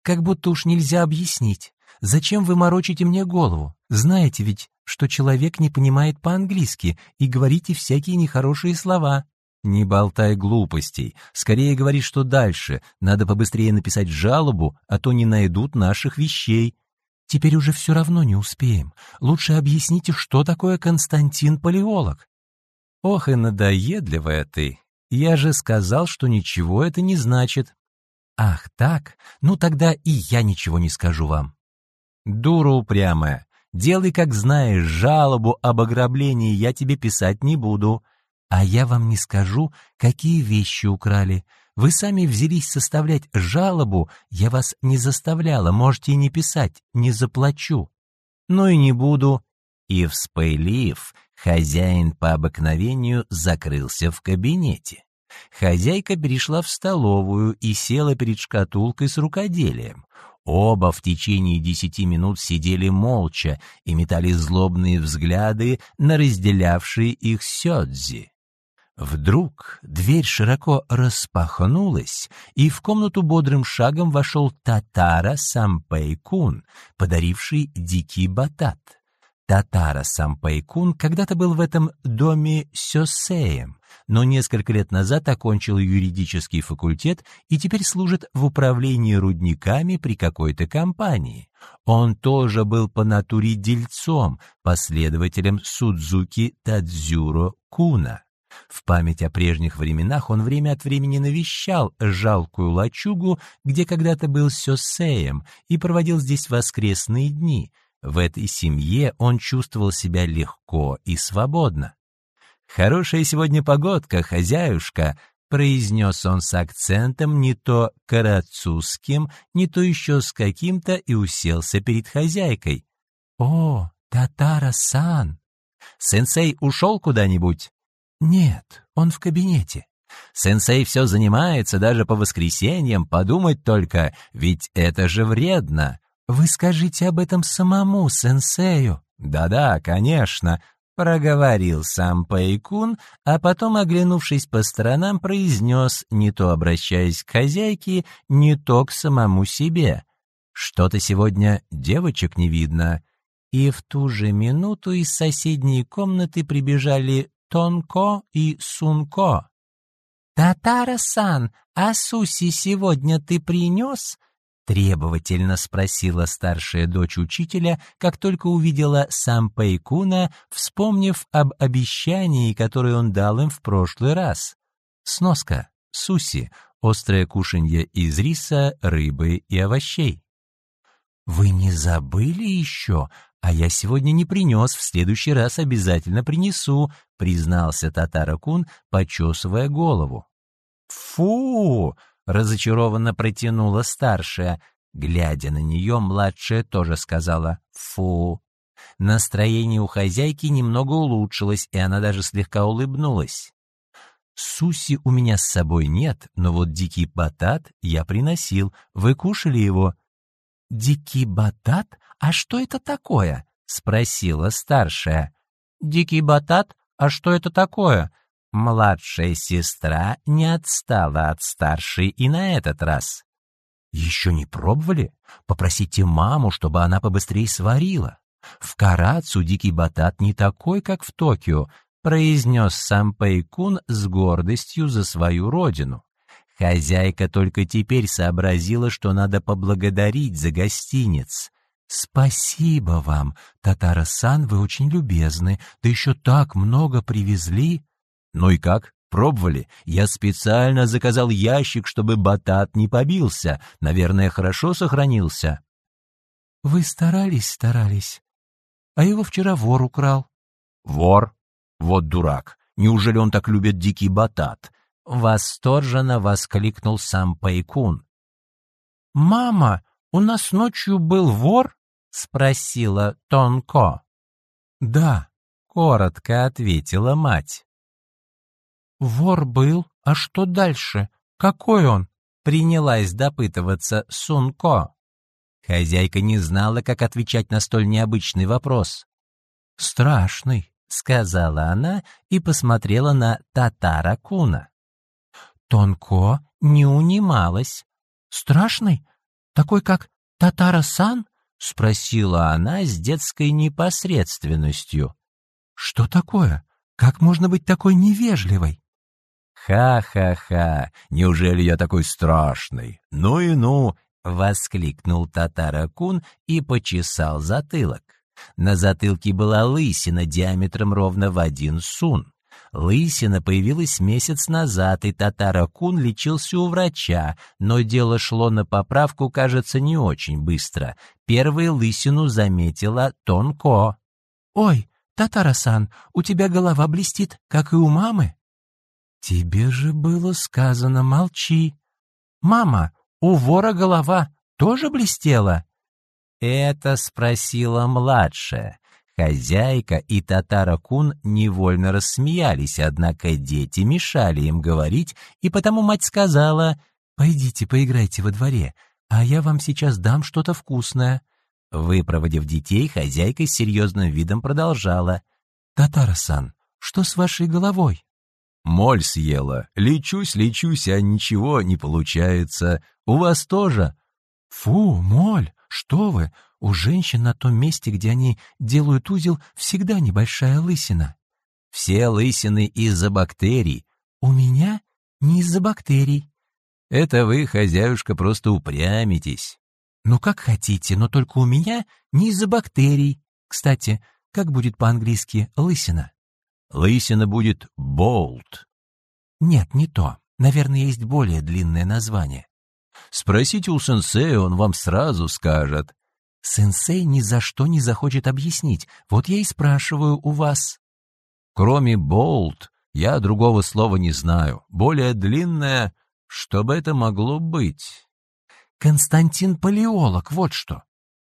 Как будто уж нельзя объяснить. Зачем вы морочите мне голову? Знаете ведь, что человек не понимает по-английски и говорите всякие нехорошие слова. «Не болтай глупостей. Скорее говори, что дальше. Надо побыстрее написать жалобу, а то не найдут наших вещей». «Теперь уже все равно не успеем. Лучше объясните, что такое Константин Палеолог». «Ох и надоедливая ты. Я же сказал, что ничего это не значит». «Ах так? Ну тогда и я ничего не скажу вам». «Дура упрямая. Делай, как знаешь, жалобу об ограблении я тебе писать не буду. А я вам не скажу, какие вещи украли. Вы сами взялись составлять жалобу, я вас не заставляла, можете и не писать, не заплачу. Ну и не буду. И вспылив, хозяин по обыкновению закрылся в кабинете. Хозяйка перешла в столовую и села перед шкатулкой с рукоделием. Оба в течение десяти минут сидели молча и метали злобные взгляды на разделявшие их сёдзи. Вдруг дверь широко распахнулась, и в комнату бодрым шагом вошел Татара Сампейкун, подаривший дикий батат. Татара Сампайкун когда-то был в этом доме сёсеем, но несколько лет назад окончил юридический факультет и теперь служит в управлении рудниками при какой-то компании. Он тоже был по натуре дельцом, последователем Судзуки Тадзюро Куна. В память о прежних временах он время от времени навещал жалкую лачугу, где когда-то был сёсеем, и проводил здесь воскресные дни — в этой семье он чувствовал себя легко и свободно. «Хорошая сегодня погодка, хозяюшка», — произнес он с акцентом не то карацузским, не то еще с каким-то и уселся перед хозяйкой. «О, Татара-сан!» «Сенсей ушел куда-нибудь?» «Нет, он в кабинете». Сенсей все занимается даже по воскресеньям, подумать только, ведь это же вредно. «Вы скажите об этом самому сенсею». «Да-да, конечно», — проговорил сам Пайкун, а потом, оглянувшись по сторонам, произнес, не то обращаясь к хозяйке, не то к самому себе. «Что-то сегодня девочек не видно». И в ту же минуту из соседней комнаты прибежали Тонко и Сунко. «Татара-сан, а Суси сегодня ты принес?» Требовательно спросила старшая дочь учителя, как только увидела сам Пэйкуна, вспомнив об обещании, которое он дал им в прошлый раз. Сноска. Суси. Острое кушанье из риса, рыбы и овощей. «Вы не забыли еще? А я сегодня не принес, в следующий раз обязательно принесу», признался Татаракун, почесывая голову. «Фу!» разочарованно протянула старшая. Глядя на нее, младшая тоже сказала «фу». Настроение у хозяйки немного улучшилось, и она даже слегка улыбнулась. «Суси у меня с собой нет, но вот дикий батат я приносил. Вы кушали его?» «Дикий батат? А что это такое?» — спросила старшая. «Дикий батат? А что это такое?» Младшая сестра не отстала от старшей и на этот раз. Еще не пробовали? Попросите маму, чтобы она побыстрее сварила. В Карацу дикий батат не такой, как в Токио, произнес сам Пайкун с гордостью за свою родину. Хозяйка только теперь сообразила, что надо поблагодарить за гостиниц. «Спасибо вам, Татара-сан, вы очень любезны, да еще так много привезли». Ну и как? Пробовали? Я специально заказал ящик, чтобы батат не побился. Наверное, хорошо сохранился. Вы старались, старались. А его вчера вор украл. Вор? Вот дурак. Неужели он так любит дикий батат? Восторженно воскликнул сам Пайкун. «Мама, у нас ночью был вор?» — спросила Тонко. «Да», — коротко ответила мать. «Вор был? А что дальше? Какой он?» Принялась допытываться Сунко. Хозяйка не знала, как отвечать на столь необычный вопрос. «Страшный», — сказала она и посмотрела на Татара Куна. Тонко не унималась. «Страшный? Такой, как Татара-сан?» — спросила она с детской непосредственностью. «Что такое? Как можно быть такой невежливой?» «Ха-ха-ха! Неужели я такой страшный? Ну и ну!» — воскликнул Татаракун и почесал затылок. На затылке была лысина диаметром ровно в один сун. Лысина появилась месяц назад, и Татаракун лечился у врача, но дело шло на поправку, кажется, не очень быстро. Первой лысину заметила Тонко. «Ой, Татарасан, у тебя голова блестит, как и у мамы». «Тебе же было сказано, молчи!» «Мама, у вора голова тоже блестела?» Это спросила младшая. Хозяйка и Татара-кун невольно рассмеялись, однако дети мешали им говорить, и потому мать сказала, «Пойдите, поиграйте во дворе, а я вам сейчас дам что-то вкусное». Выпроводив детей, хозяйка с серьезным видом продолжала, «Татара-сан, что с вашей головой?» «Моль съела. Лечусь, лечусь, а ничего не получается. У вас тоже?» «Фу, моль, что вы! У женщин на том месте, где они делают узел, всегда небольшая лысина. Все лысины из-за бактерий. У меня не из-за бактерий. Это вы, хозяюшка, просто упрямитесь. Ну, как хотите, но только у меня не из-за бактерий. Кстати, как будет по-английски лысина? Лысина будет болт. Нет, не то. Наверное, есть более длинное название. Спросите у сенсея, он вам сразу скажет. Сенсей ни за что не захочет объяснить. Вот я и спрашиваю у вас. Кроме болт, я другого слова не знаю. Более длинное, что бы это могло быть? Константин Палеолог, вот что.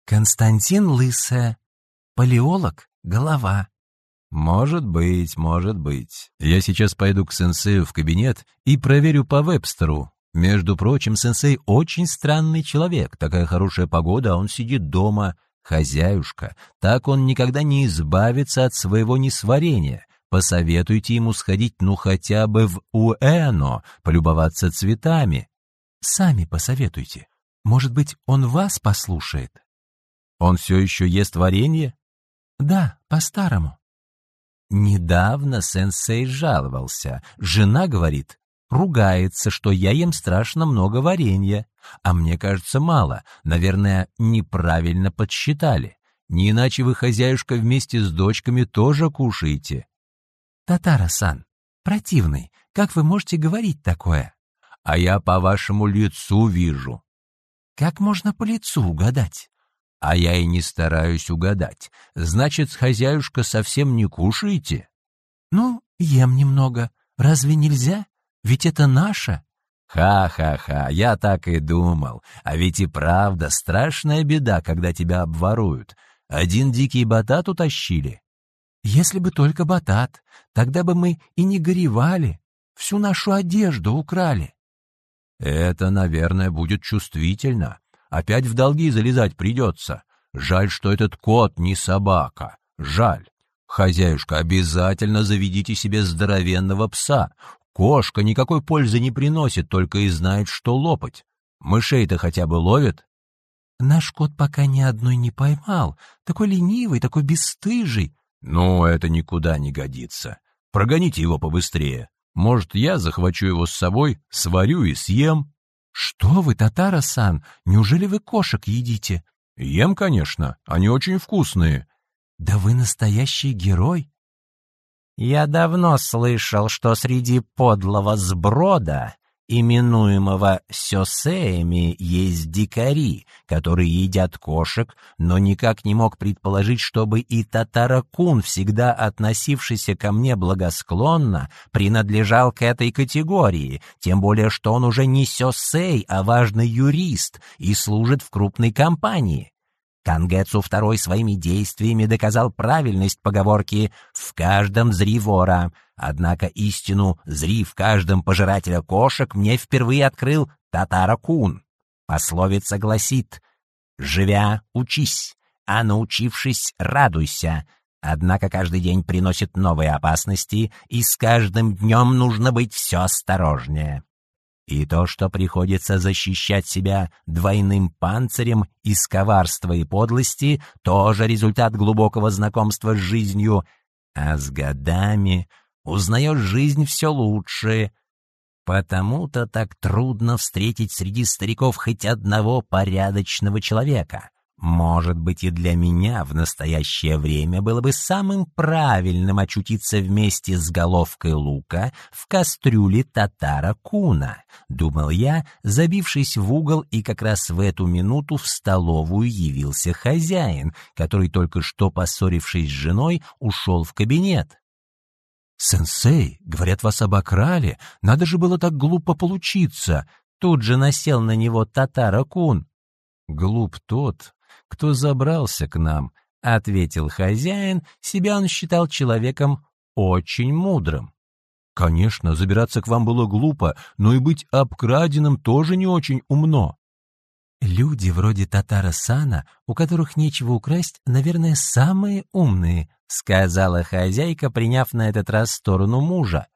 Константин Лысая. Палеолог — голова. Может быть, может быть. Я сейчас пойду к сенсею в кабинет и проверю по Вебстеру, между прочим, сенсей очень странный человек. Такая хорошая погода, а он сидит дома. Хозяюшка. Так он никогда не избавится от своего несварения. Посоветуйте ему сходить ну хотя бы в Уэно, полюбоваться цветами. Сами посоветуйте. Может быть, он вас послушает? Он все еще ест варенье? Да, по-старому. Недавно сенсей жаловался. Жена говорит, ругается, что я ем страшно много варенья, а мне кажется мало, наверное, неправильно подсчитали. Не иначе вы, хозяюшка, вместе с дочками тоже кушаете. Татара-сан, противный, как вы можете говорить такое? А я по вашему лицу вижу. Как можно по лицу угадать? А я и не стараюсь угадать. Значит, хозяюшка совсем не кушаете? Ну, ем немного. Разве нельзя? Ведь это наше. Ха-ха-ха, я так и думал. А ведь и правда страшная беда, когда тебя обворуют. Один дикий батат утащили. Если бы только батат, тогда бы мы и не горевали. Всю нашу одежду украли. Это, наверное, будет чувствительно. Опять в долги залезать придется. Жаль, что этот кот не собака. Жаль. Хозяюшка, обязательно заведите себе здоровенного пса. Кошка никакой пользы не приносит, только и знает, что лопать. Мышей-то хотя бы ловит. Наш кот пока ни одной не поймал. Такой ленивый, такой бесстыжий. Ну, это никуда не годится. Прогоните его побыстрее. Может, я захвачу его с собой, сварю и съем. Что вы, Татара-сан, неужели вы кошек едите? Ем, конечно, они очень вкусные. Да вы настоящий герой. Я давно слышал, что среди подлого сброда, именуемого сёсеями, есть дикари, которые едят кошек, но никак не мог предположить, чтобы и татаракун, всегда относившийся ко мне благосклонно, принадлежал к этой категории, тем более что он уже не сёсей, а важный юрист и служит в крупной компании. Кангэцу II своими действиями доказал правильность поговорки «в каждом зри вора». Однако истину «зри в каждом пожирателя кошек» мне впервые открыл Татара-кун. Пословица гласит «Живя, учись, а научившись, радуйся». Однако каждый день приносит новые опасности, и с каждым днем нужно быть все осторожнее. И то, что приходится защищать себя двойным панцирем из коварства и подлости, тоже результат глубокого знакомства с жизнью, а с годами узнаешь жизнь все лучше. Потому-то так трудно встретить среди стариков хоть одного порядочного человека. Может быть, и для меня в настоящее время было бы самым правильным очутиться вместе с головкой лука в кастрюле татара куна, думал я, забившись в угол, и как раз в эту минуту в столовую явился хозяин, который только что, поссорившись с женой, ушел в кабинет. «Сенсей, говорят, вас обокрали. Надо же было так глупо получиться!» Тут же насел на него Татара-кун. «Глуп тот, кто забрался к нам», — ответил хозяин. Себя он считал человеком очень мудрым. «Конечно, забираться к вам было глупо, но и быть обкраденным тоже не очень умно». «Люди вроде Татара Сана, у которых нечего украсть, наверное, самые умные», сказала хозяйка, приняв на этот раз сторону мужа.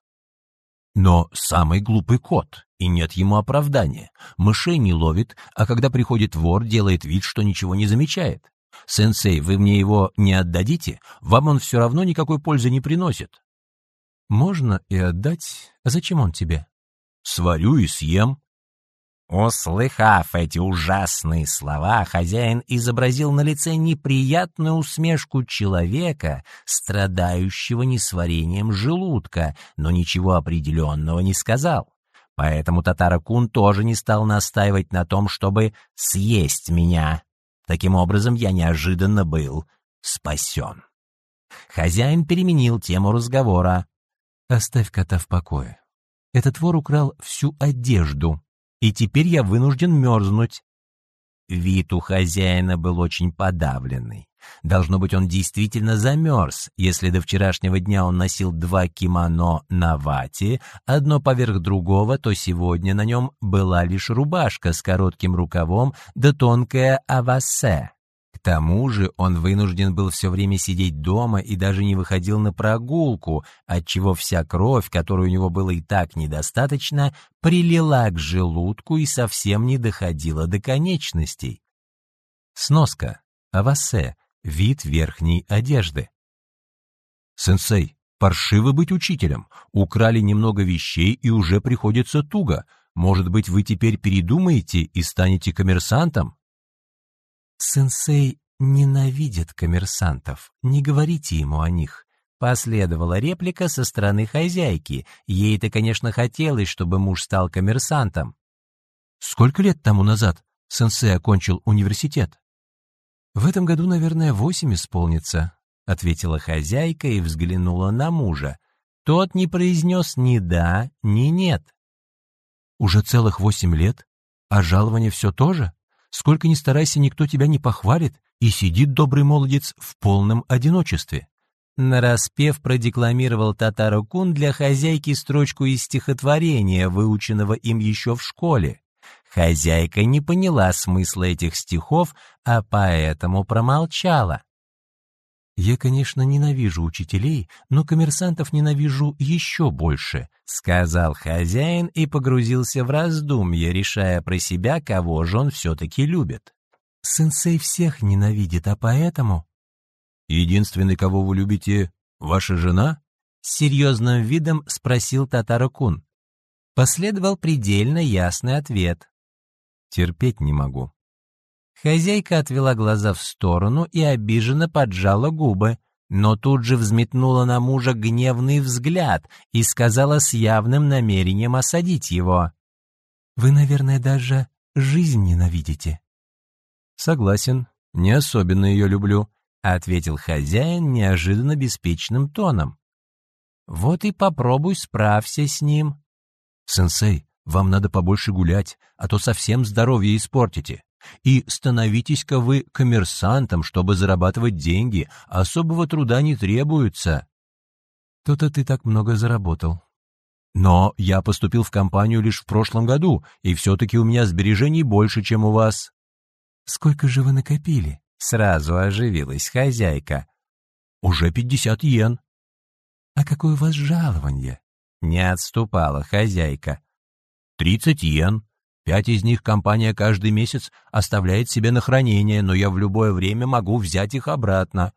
Но самый глупый кот, и нет ему оправдания. Мышей не ловит, а когда приходит вор, делает вид, что ничего не замечает. «Сенсей, вы мне его не отдадите? Вам он все равно никакой пользы не приносит». «Можно и отдать. А зачем он тебе?» «Сварю и съем». Услыхав эти ужасные слова, хозяин изобразил на лице неприятную усмешку человека, страдающего несварением желудка, но ничего определенного не сказал. Поэтому Татара-кун тоже не стал настаивать на том, чтобы съесть меня. Таким образом, я неожиданно был спасен. Хозяин переменил тему разговора. «Оставь кота в покое. Этот вор украл всю одежду, и теперь я вынужден мерзнуть». Вид у хозяина был очень подавленный. Должно быть, он действительно замерз, если до вчерашнего дня он носил два кимоно на вате, одно поверх другого, то сегодня на нем была лишь рубашка с коротким рукавом да тонкая авасе. Тому же он вынужден был все время сидеть дома и даже не выходил на прогулку, отчего вся кровь, которой у него было и так недостаточно, прилила к желудку и совсем не доходила до конечностей. Сноска. Авасе. Вид верхней одежды. «Сенсей, паршиво быть учителем. Украли немного вещей и уже приходится туго. Может быть, вы теперь передумаете и станете коммерсантом?» «Сенсей ненавидит коммерсантов, не говорите ему о них». Последовала реплика со стороны хозяйки. Ей-то, конечно, хотелось, чтобы муж стал коммерсантом. «Сколько лет тому назад сенсей окончил университет?» «В этом году, наверное, восемь исполнится», — ответила хозяйка и взглянула на мужа. Тот не произнес ни «да», ни «нет». «Уже целых восемь лет? А жалование все то же?» Сколько ни старайся, никто тебя не похвалит, и сидит добрый молодец в полном одиночестве. Нараспев продекламировал Татару-кун для хозяйки строчку из стихотворения, выученного им еще в школе. Хозяйка не поняла смысла этих стихов, а поэтому промолчала. «Я, конечно, ненавижу учителей, но коммерсантов ненавижу еще больше», — сказал хозяин и погрузился в раздумье, решая про себя, кого же он все-таки любит. «Сенсей всех ненавидит, а поэтому...» «Единственный, кого вы любите, ваша жена?» — с серьезным видом спросил Татаракун. Последовал предельно ясный ответ. «Терпеть не могу. Хозяйка отвела глаза в сторону и обиженно поджала губы, но тут же взметнула на мужа гневный взгляд и сказала с явным намерением осадить его. «Вы, наверное, даже жизнь ненавидите». «Согласен, не особенно ее люблю», — ответил хозяин неожиданно беспечным тоном. «Вот и попробуй справься с ним». «Сенсей, вам надо побольше гулять, а то совсем здоровье испортите. И становитесь-ка вы коммерсантом, чтобы зарабатывать деньги, особого труда не требуется. То-то ты так много заработал. Но я поступил в компанию лишь в прошлом году, и все-таки у меня сбережений больше, чем у вас. Сколько же вы накопили? Сразу оживилась хозяйка. Уже пятьдесят йен. А какое у вас жалование? Не отступала хозяйка. Тридцать йен. Пять из них компания каждый месяц оставляет себе на хранение, но я в любое время могу взять их обратно.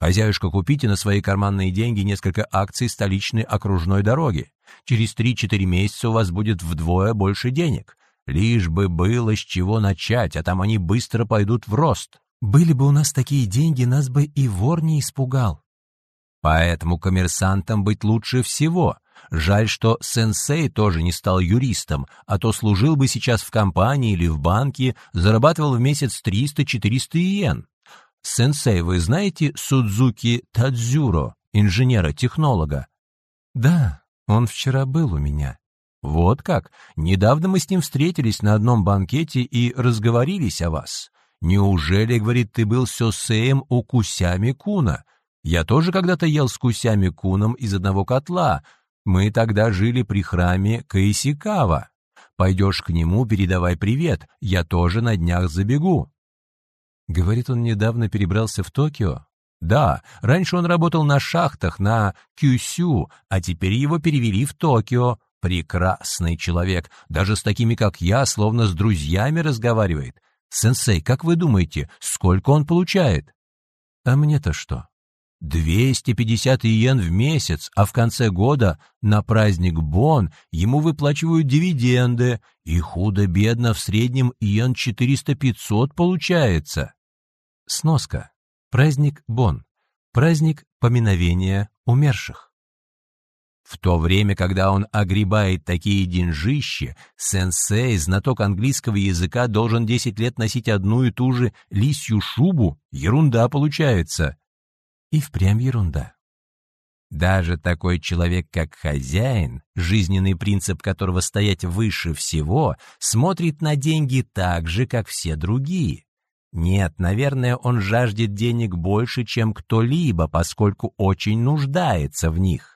Хозяюшка, купите на свои карманные деньги несколько акций столичной окружной дороги. Через три-четыре месяца у вас будет вдвое больше денег. Лишь бы было с чего начать, а там они быстро пойдут в рост. Были бы у нас такие деньги, нас бы и вор не испугал. Поэтому коммерсантам быть лучше всего. Жаль, что сенсей тоже не стал юристом, а то служил бы сейчас в компании или в банке, зарабатывал в месяц 300-400 иен. Сенсей, вы знаете Судзуки Тадзюро, инженера-технолога? Да, он вчера был у меня. Вот как? Недавно мы с ним встретились на одном банкете и разговорились о вас. Неужели, говорит, ты был с Сосеем у Кусями Куна? Я тоже когда-то ел с Кусями Куном из одного котла. Мы тогда жили при храме Каисикава. Пойдешь к нему, передавай привет, я тоже на днях забегу. Говорит, он недавно перебрался в Токио. Да, раньше он работал на шахтах на Кюсю, а теперь его перевели в Токио. Прекрасный человек, даже с такими, как я, словно с друзьями разговаривает. Сенсей, как вы думаете, сколько он получает? А мне-то что? 250 иен в месяц, а в конце года на праздник Бон ему выплачивают дивиденды, и худо-бедно в среднем иен 400-500 получается. Сноска. Праздник Бон. Праздник поминовения умерших. В то время, когда он огребает такие деньжищи, сенсей, знаток английского языка, должен 10 лет носить одну и ту же лисью шубу. Ерунда получается. И впрямь ерунда. Даже такой человек, как хозяин, жизненный принцип которого стоять выше всего, смотрит на деньги так же, как все другие. Нет, наверное, он жаждет денег больше, чем кто-либо, поскольку очень нуждается в них.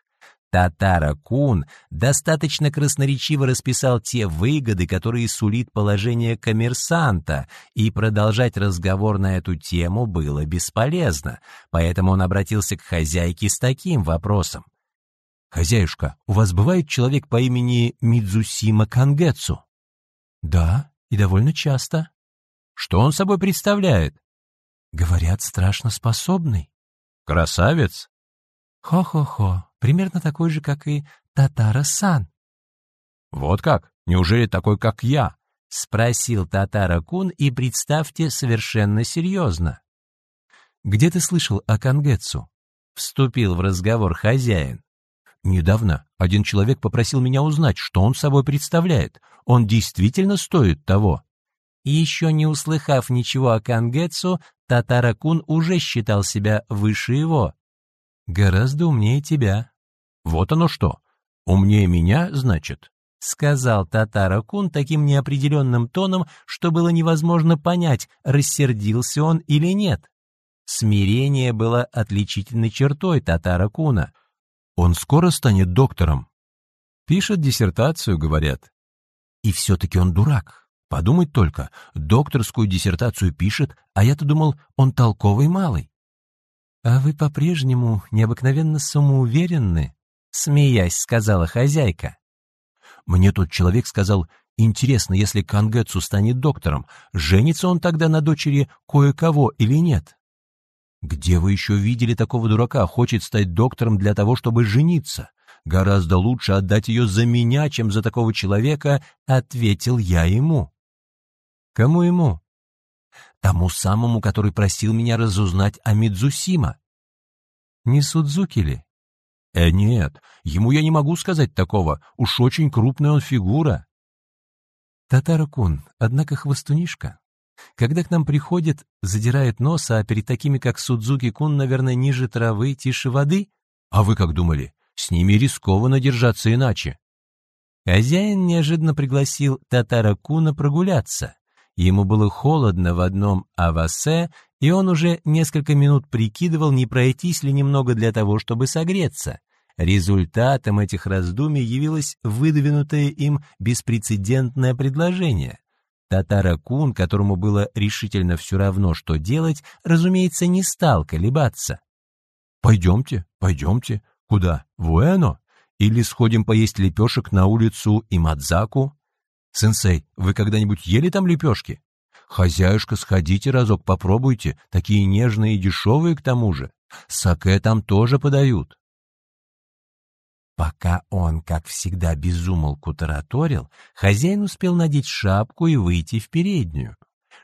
Татара Кун достаточно красноречиво расписал те выгоды, которые сулит положение коммерсанта, и продолжать разговор на эту тему было бесполезно, поэтому он обратился к хозяйке с таким вопросом. «Хозяюшка, у вас бывает человек по имени Мидзусима Кангетсу?» «Да, и довольно часто». «Что он собой представляет?» «Говорят, страшно способный». «Красавец?» «Хо-хо-хо, примерно такой же, как и Татара-сан». «Вот как? Неужели такой, как я?» — спросил Татара-кун и, представьте, совершенно серьезно. «Где ты слышал о Кангетсу?» — вступил в разговор хозяин. «Недавно один человек попросил меня узнать, что он собой представляет. Он действительно стоит того?» Еще не услыхав ничего о Кангетсу, Татара-кун уже считал себя выше его. Гораздо умнее тебя. Вот оно что. Умнее меня, значит? Сказал Татара-кун таким неопределенным тоном, что было невозможно понять, рассердился он или нет. Смирение было отличительной чертой Татара-куна. Он скоро станет доктором. Пишет диссертацию, говорят. И все-таки он дурак. Подумать только, докторскую диссертацию пишет, а я-то думал, он толковый малый. «А вы по-прежнему необыкновенно самоуверенны?» — смеясь сказала хозяйка. «Мне тот человек сказал, интересно, если Кангетсу станет доктором, женится он тогда на дочери кое-кого или нет?» «Где вы еще видели такого дурака, хочет стать доктором для того, чтобы жениться? Гораздо лучше отдать ее за меня, чем за такого человека», — ответил я ему. «Кому ему?» Тому самому, который просил меня разузнать о Мидзусима. Не Судзуки ли? Э, нет, ему я не могу сказать такого, уж очень крупная он фигура. Татаро-кун, однако хвостунишка. Когда к нам приходит, задирает нос, а перед такими, как Судзуки-кун, наверное, ниже травы, тише воды? А вы как думали? С ними рискованно держаться иначе. Хозяин неожиданно пригласил Татара-куна прогуляться. Ему было холодно в одном авасе, и он уже несколько минут прикидывал, не пройтись ли немного для того, чтобы согреться. Результатом этих раздумий явилось выдвинутое им беспрецедентное предложение. Татара-кун, которому было решительно все равно, что делать, разумеется, не стал колебаться. «Пойдемте, пойдемте. Куда? В Уэно? Или сходим поесть лепешек на улицу Имадзаку?» «Сенсей, вы когда-нибудь ели там лепешки?» «Хозяюшка, сходите разок, попробуйте, такие нежные и дешевые к тому же. Саке там тоже подают». Пока он, как всегда, безумолку тараторил, хозяин успел надеть шапку и выйти в переднюю.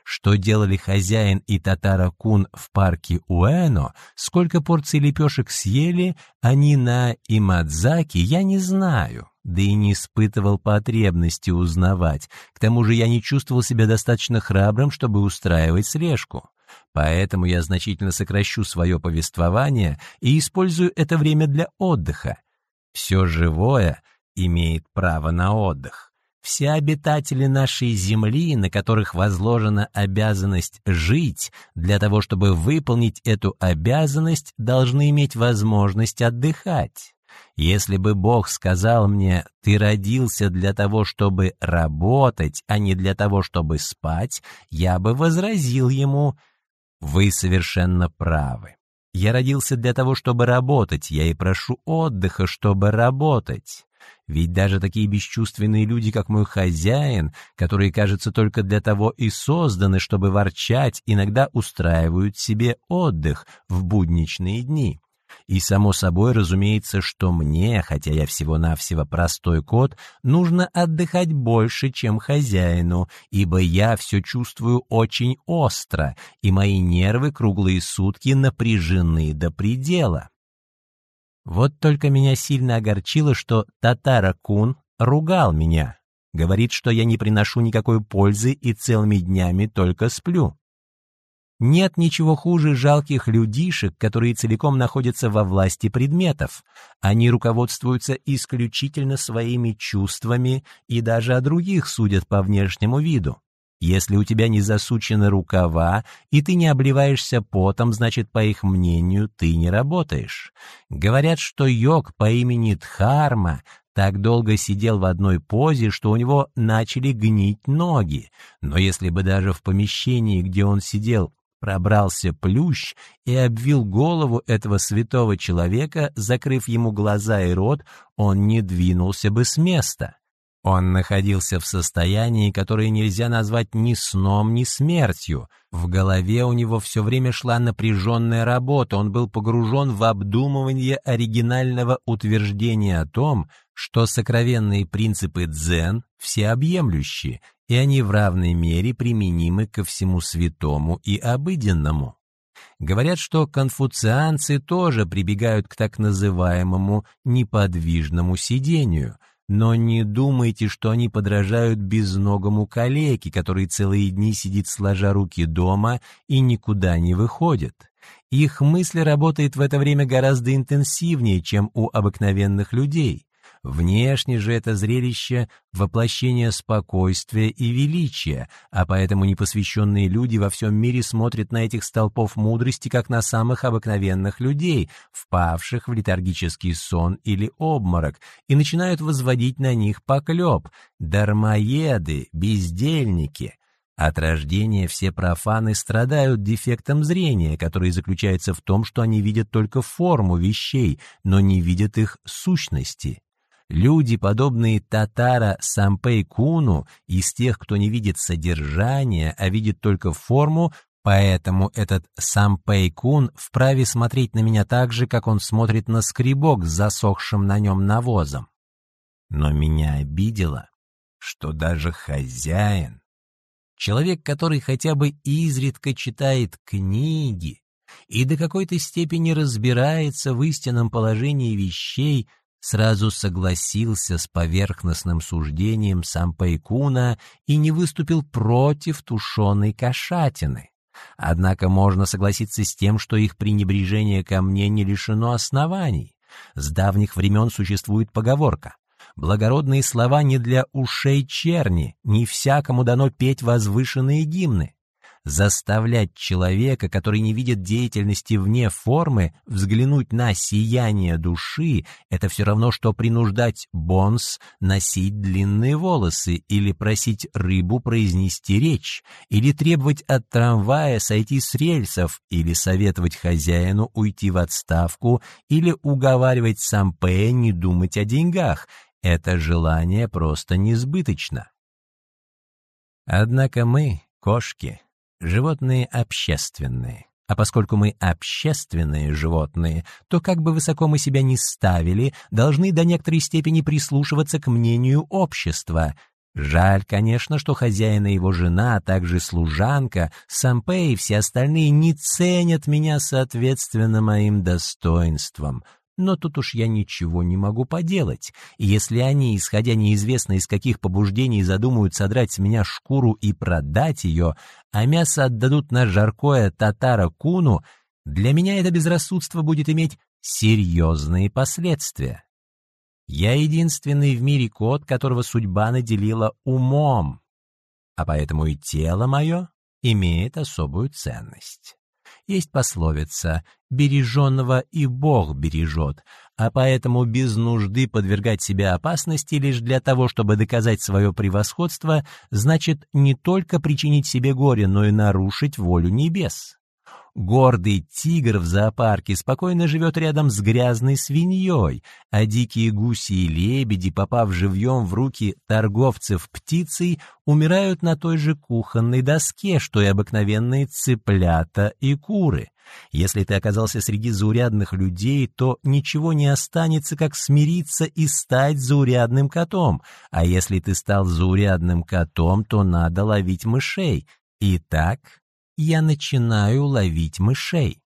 Что делали хозяин и Татара-кун в парке Уэно, сколько порций лепешек съели они на Имадзаки, я не знаю да и не испытывал потребности узнавать. К тому же я не чувствовал себя достаточно храбрым, чтобы устраивать слежку. Поэтому я значительно сокращу свое повествование и использую это время для отдыха. Все живое имеет право на отдых. Все обитатели нашей земли, на которых возложена обязанность жить, для того, чтобы выполнить эту обязанность, должны иметь возможность отдыхать. Если бы Бог сказал мне, ты родился для того, чтобы работать, а не для того, чтобы спать, я бы возразил ему, вы совершенно правы. Я родился для того, чтобы работать, я и прошу отдыха, чтобы работать. Ведь даже такие бесчувственные люди, как мой хозяин, которые, кажется, только для того и созданы, чтобы ворчать, иногда устраивают себе отдых в будничные дни. И само собой разумеется, что мне, хотя я всего-навсего простой кот, нужно отдыхать больше, чем хозяину, ибо я все чувствую очень остро, и мои нервы круглые сутки напряжены до предела. Вот только меня сильно огорчило, что Татара-кун ругал меня. Говорит, что я не приношу никакой пользы и целыми днями только сплю. Нет ничего хуже жалких людишек, которые целиком находятся во власти предметов. Они руководствуются исключительно своими чувствами и даже о других судят по внешнему виду. Если у тебя не засучены рукава, и ты не обливаешься потом, значит, по их мнению, ты не работаешь. Говорят, что йог по имени Дхарма так долго сидел в одной позе, что у него начали гнить ноги. Но если бы даже в помещении, где он сидел, пробрался плющ и обвил голову этого святого человека, закрыв ему глаза и рот, он не двинулся бы с места. Он находился в состоянии, которое нельзя назвать ни сном, ни смертью. В голове у него все время шла напряженная работа, он был погружен в обдумывание оригинального утверждения о том, что сокровенные принципы дзен всеобъемлющие, и они в равной мере применимы ко всему святому и обыденному. Говорят, что конфуцианцы тоже прибегают к так называемому неподвижному сидению — но не думайте, что они подражают безногому калеке, который целые дни сидит сложа руки дома и никуда не выходит. Их мысль работает в это время гораздо интенсивнее, чем у обыкновенных людей. Внешне же это зрелище — воплощение спокойствия и величия, а поэтому непосвященные люди во всем мире смотрят на этих столпов мудрости как на самых обыкновенных людей, впавших в летаргический сон или обморок, и начинают возводить на них поклеп — дармоеды, бездельники — от рождения все профаны страдают дефектом зрения, который заключается в том, что они видят только форму вещей, но не видят их сущности. Люди, подобные Татара Сампей-Куну, из тех, кто не видит содержания, а видит только форму, поэтому этот Сампей-Кун вправе смотреть на меня так же, как он смотрит на скребок с засохшим на нем навозом. Но меня обидело, что даже хозяин, человек, который хотя бы изредка читает книги и до какой-то степени разбирается в истинном положении вещей, сразу согласился с поверхностным суждением Сампайкуна и не выступил против тушеной кошатины. Однако можно согласиться с тем, что их пренебрежение ко мне не лишено оснований. С давних времен существует поговорка «Благородные слова не для ушей черни, не всякому дано петь возвышенные гимны». Заставлять человека, который не видит деятельности вне формы, взглянуть на сияние души — это все равно, что принуждать бонс носить длинные волосы или просить рыбу произнести речь, или требовать от трамвая сойти с рельсов, или советовать хозяину уйти в отставку, или уговаривать Сампея не думать о деньгах. Это желание просто несбыточно. Однако мы, кошки, Животные общественные. А поскольку мы общественные животные, то как бы высоко мы себя ни ставили, должны до некоторой степени прислушиваться к мнению общества. Жаль, конечно, что хозяин и его жена, а также служанка, Сампе и все остальные не ценят меня соответственно моим достоинствам. Но тут уж я ничего не могу поделать. И если они, исходя неизвестно из каких побуждений, задумают содрать с меня шкуру и продать ее, а мясо отдадут на жаркое татара-куну, для меня это безрассудство будет иметь серьезные последствия. Я единственный в мире кот, которого судьба наделила умом, а поэтому и тело мое имеет особую ценность. Есть пословица «береженного и Бог бережет», а поэтому без нужды подвергать себя опасности лишь для того, чтобы доказать свое превосходство, значит не только причинить себе горе, но и нарушить волю небес. Гордый тигр в зоопарке спокойно живет рядом с грязной свиньей, а дикие гуси и лебеди, попав живьем в руки торговцев птицей, умирают на той же кухонной доске, что и обыкновенные цыплята и куры. Если ты оказался среди заурядных людей, то ничего не останется, как смириться и стать заурядным котом, а если ты стал заурядным котом, то надо ловить мышей. Итак, я начинаю ловить мышей.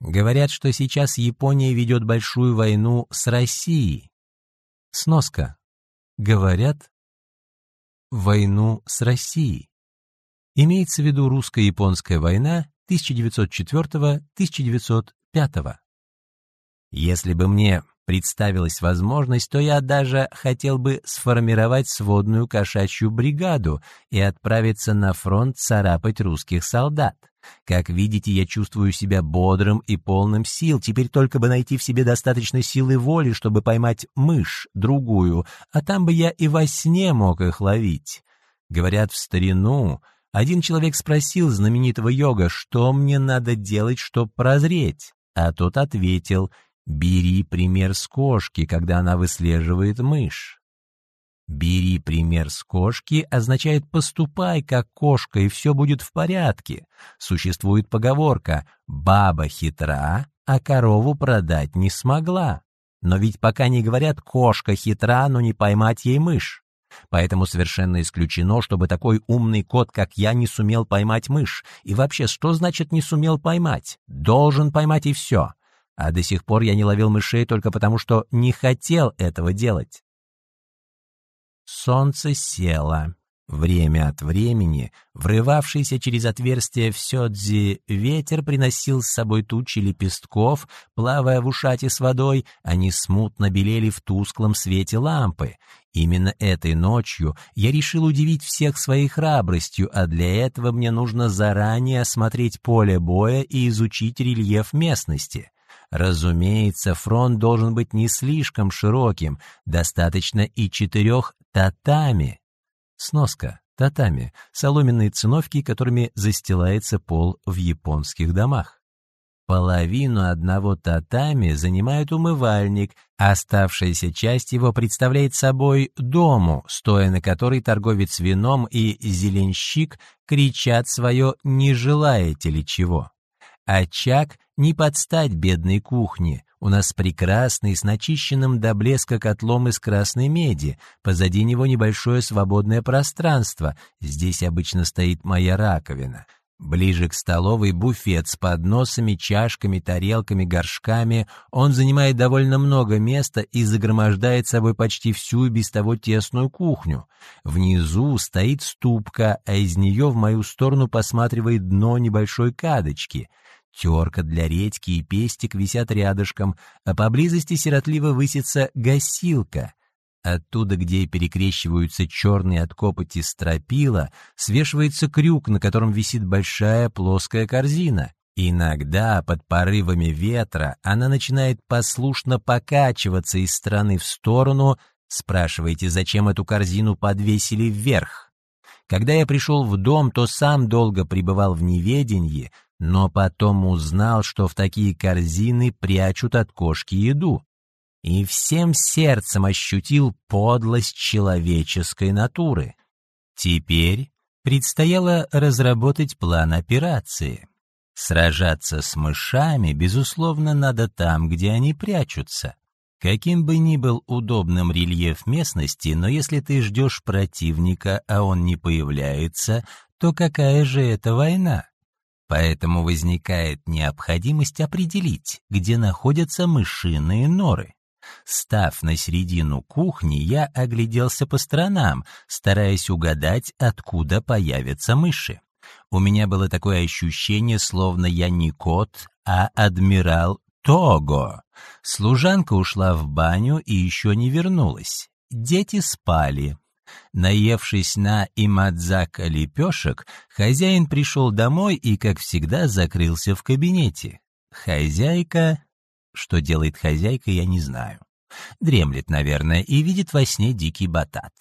Говорят, что сейчас Япония ведет большую войну с Россией. Сноска. Говорят, войну с Россией. Имеется в виду русско-японская война 1904-1905. Если бы мне представилась возможность, то я даже хотел бы сформировать сводную кошачью бригаду и отправиться на фронт царапать русских солдат. Как видите, я чувствую себя бодрым и полным сил. Теперь только бы найти в себе достаточно силы воли, чтобы поймать мышь, другую, а там бы я и во сне мог их ловить. Говорят, в старину один человек спросил знаменитого йога, что мне надо делать, чтобы прозреть, а тот ответил — Бери пример с кошки, когда она выслеживает мышь. «Бери пример с кошки» означает «поступай как кошка, и все будет в порядке». Существует поговорка «баба хитра, а корову продать не смогла». Но ведь пока не говорят «кошка хитра, но не поймать ей мышь». Поэтому совершенно исключено, чтобы такой умный кот, как я, не сумел поймать мышь. И вообще, что значит «не сумел поймать»? Должен поймать и все а до сих пор я не ловил мышей только потому, что не хотел этого делать. Солнце село. Время от времени, врывавшийся через отверстие в сёдзи ветер приносил с собой тучи лепестков, плавая в ушате с водой, они смутно белели в тусклом свете лампы. Именно этой ночью я решил удивить всех своей храбростью, а для этого мне нужно заранее осмотреть поле боя и изучить рельеф местности. Разумеется, фронт должен быть не слишком широким, достаточно и четырех татами. Сноска. Татами — соломенные циновки, которыми застилается пол в японских домах. Половину одного татами занимает умывальник, а оставшаяся часть его представляет собой дому, стоя на которой торговец вином и зеленщик кричат свое «не желаете ли чего?». Очаг не подстать бедной кухне. У нас прекрасный, с начищенным до блеска котлом из красной меди. Позади него небольшое свободное пространство. Здесь обычно стоит моя раковина. Ближе к столовой буфет с подносами, чашками, тарелками, горшками. Он занимает довольно много места и загромождает собой почти всю без того тесную кухню. Внизу стоит ступка, а из нее в мою сторону посматривает дно небольшой кадочки — терка для редьки и пестик висят рядышком, а поблизости сиротливо высится гасилка. Оттуда, где перекрещиваются черные от копоти стропила, свешивается крюк, на котором висит большая плоская корзина. Иногда под порывами ветра она начинает послушно покачиваться из стороны в сторону. Спрашиваете, зачем эту корзину подвесили вверх? Когда я пришел в дом, то сам долго пребывал в неведении, но потом узнал, что в такие корзины прячут от кошки еду. И всем сердцем ощутил подлость человеческой натуры. Теперь предстояло разработать план операции. Сражаться с мышами, безусловно, надо там, где они прячутся. Каким бы ни был удобным рельеф местности, но если ты ждешь противника, а он не появляется, то какая же это война? Поэтому возникает необходимость определить, где находятся мышиные норы. Став на середину кухни, я огляделся по сторонам, стараясь угадать, откуда появятся мыши. У меня было такое ощущение, словно я не кот, а адмирал Того. Служанка ушла в баню и еще не вернулась. Дети спали. Наевшись на имадзака лепешек, хозяин пришел домой и, как всегда, закрылся в кабинете. Хозяйка... Что делает хозяйка, я не знаю. Дремлет, наверное, и видит во сне дикий батат.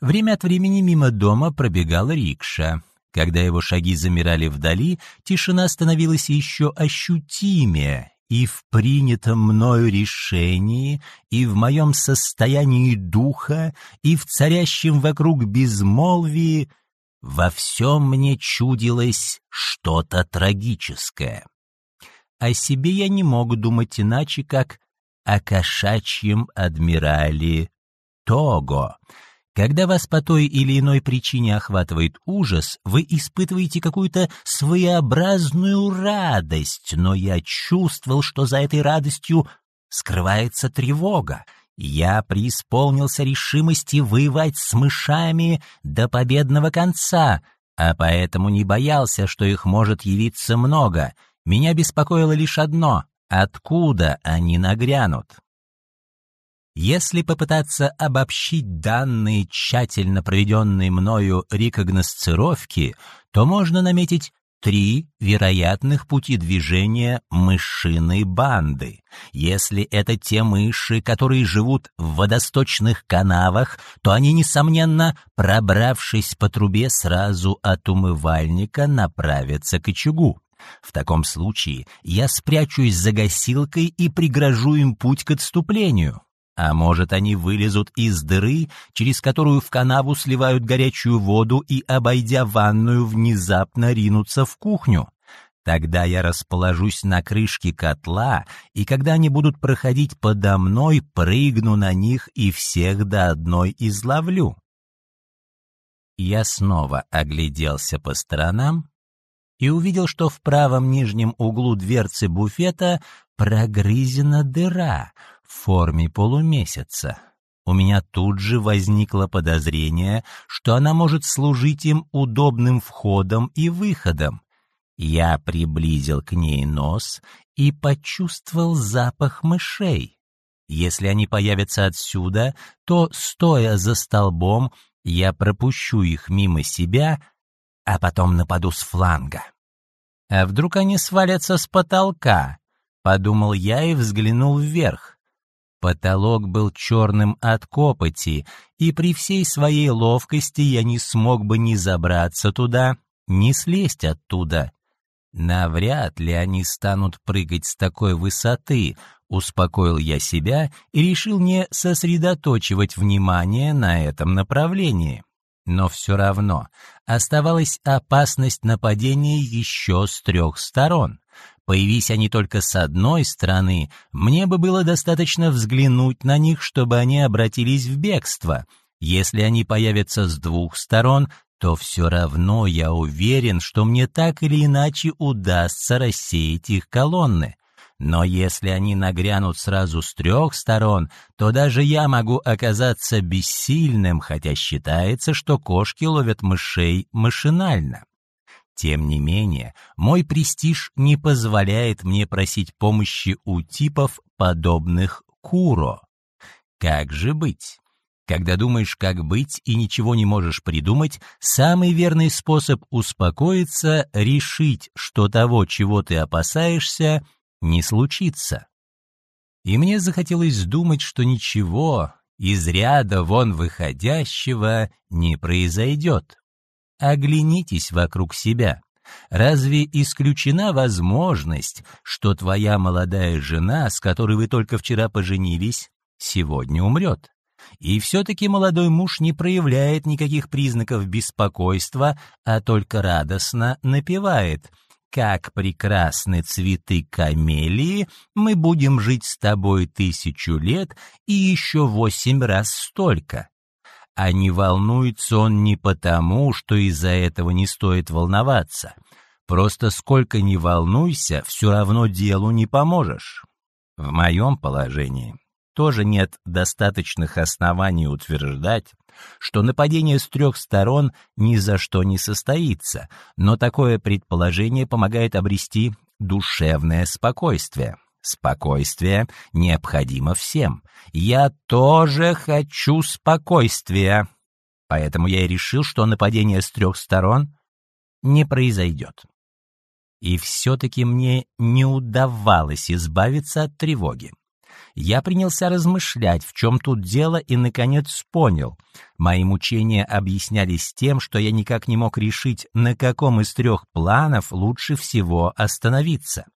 Время от времени мимо дома пробегала рикша. Когда его шаги замирали вдали, тишина становилась еще ощутимее, и в принятом мною решении, и в моем состоянии духа, и в царящем вокруг безмолвии во всем мне чудилось что-то трагическое. О себе я не мог думать иначе, как о кошачьем адмирале Того, когда вас по той или иной причине охватывает ужас, вы испытываете какую-то своеобразную радость, но я чувствовал, что за этой радостью скрывается тревога. Я преисполнился решимости воевать с мышами до победного конца, а поэтому не боялся, что их может явиться много. Меня беспокоило лишь одно — откуда они нагрянут. Если попытаться обобщить данные тщательно проведенной мною рекогносцировки, то можно наметить три вероятных пути движения мышиной банды. Если это те мыши, которые живут в водосточных канавах, то они, несомненно, пробравшись по трубе сразу от умывальника, направятся к очагу. В таком случае я спрячусь за гасилкой и пригрожу им путь к отступлению. А может, они вылезут из дыры, через которую в канаву сливают горячую воду и, обойдя ванную, внезапно ринутся в кухню. Тогда я расположусь на крышке котла, и когда они будут проходить подо мной, прыгну на них и всех до одной изловлю. Я снова огляделся по сторонам и увидел, что в правом нижнем углу дверцы буфета прогрызена дыра — форме полумесяца. У меня тут же возникло подозрение, что она может служить им удобным входом и выходом. Я приблизил к ней нос и почувствовал запах мышей. Если они появятся отсюда, то, стоя за столбом, я пропущу их мимо себя, а потом нападу с фланга. А вдруг они свалятся с потолка? Подумал я и взглянул вверх. Потолок был черным от копоти, и при всей своей ловкости я не смог бы ни забраться туда, ни слезть оттуда. Навряд ли они станут прыгать с такой высоты, успокоил я себя и решил не сосредоточивать внимание на этом направлении. Но все равно оставалась опасность нападения еще с трех сторон. Появись они только с одной стороны, мне бы было достаточно взглянуть на них, чтобы они обратились в бегство. Если они появятся с двух сторон, то все равно я уверен, что мне так или иначе удастся рассеять их колонны. Но если они нагрянут сразу с трех сторон, то даже я могу оказаться бессильным, хотя считается, что кошки ловят мышей машинально. Тем не менее, мой престиж не позволяет мне просить помощи у типов, подобных Куро. Как же быть? Когда думаешь, как быть, и ничего не можешь придумать, самый верный способ успокоиться — решить, что того, чего ты опасаешься, не случится. И мне захотелось думать, что ничего из ряда вон выходящего не произойдет. Оглянитесь вокруг себя. Разве исключена возможность, что твоя молодая жена, с которой вы только вчера поженились, сегодня умрет? И все-таки молодой муж не проявляет никаких признаков беспокойства, а только радостно напевает «Как прекрасны цветы камелии, мы будем жить с тобой тысячу лет и еще восемь раз столько». А не волнуется он не потому, что из-за этого не стоит волноваться. Просто сколько ни волнуйся, все равно делу не поможешь. В моем положении тоже нет достаточных оснований утверждать, что нападение с трех сторон ни за что не состоится, но такое предположение помогает обрести душевное спокойствие. Спокойствие необходимо всем. Я тоже хочу спокойствия. Поэтому я и решил, что нападение с трех сторон не произойдет. И все-таки мне не удавалось избавиться от тревоги. Я принялся размышлять, в чем тут дело, и, наконец, понял. Мои мучения объяснялись тем, что я никак не мог решить, на каком из трех планов лучше всего остановиться.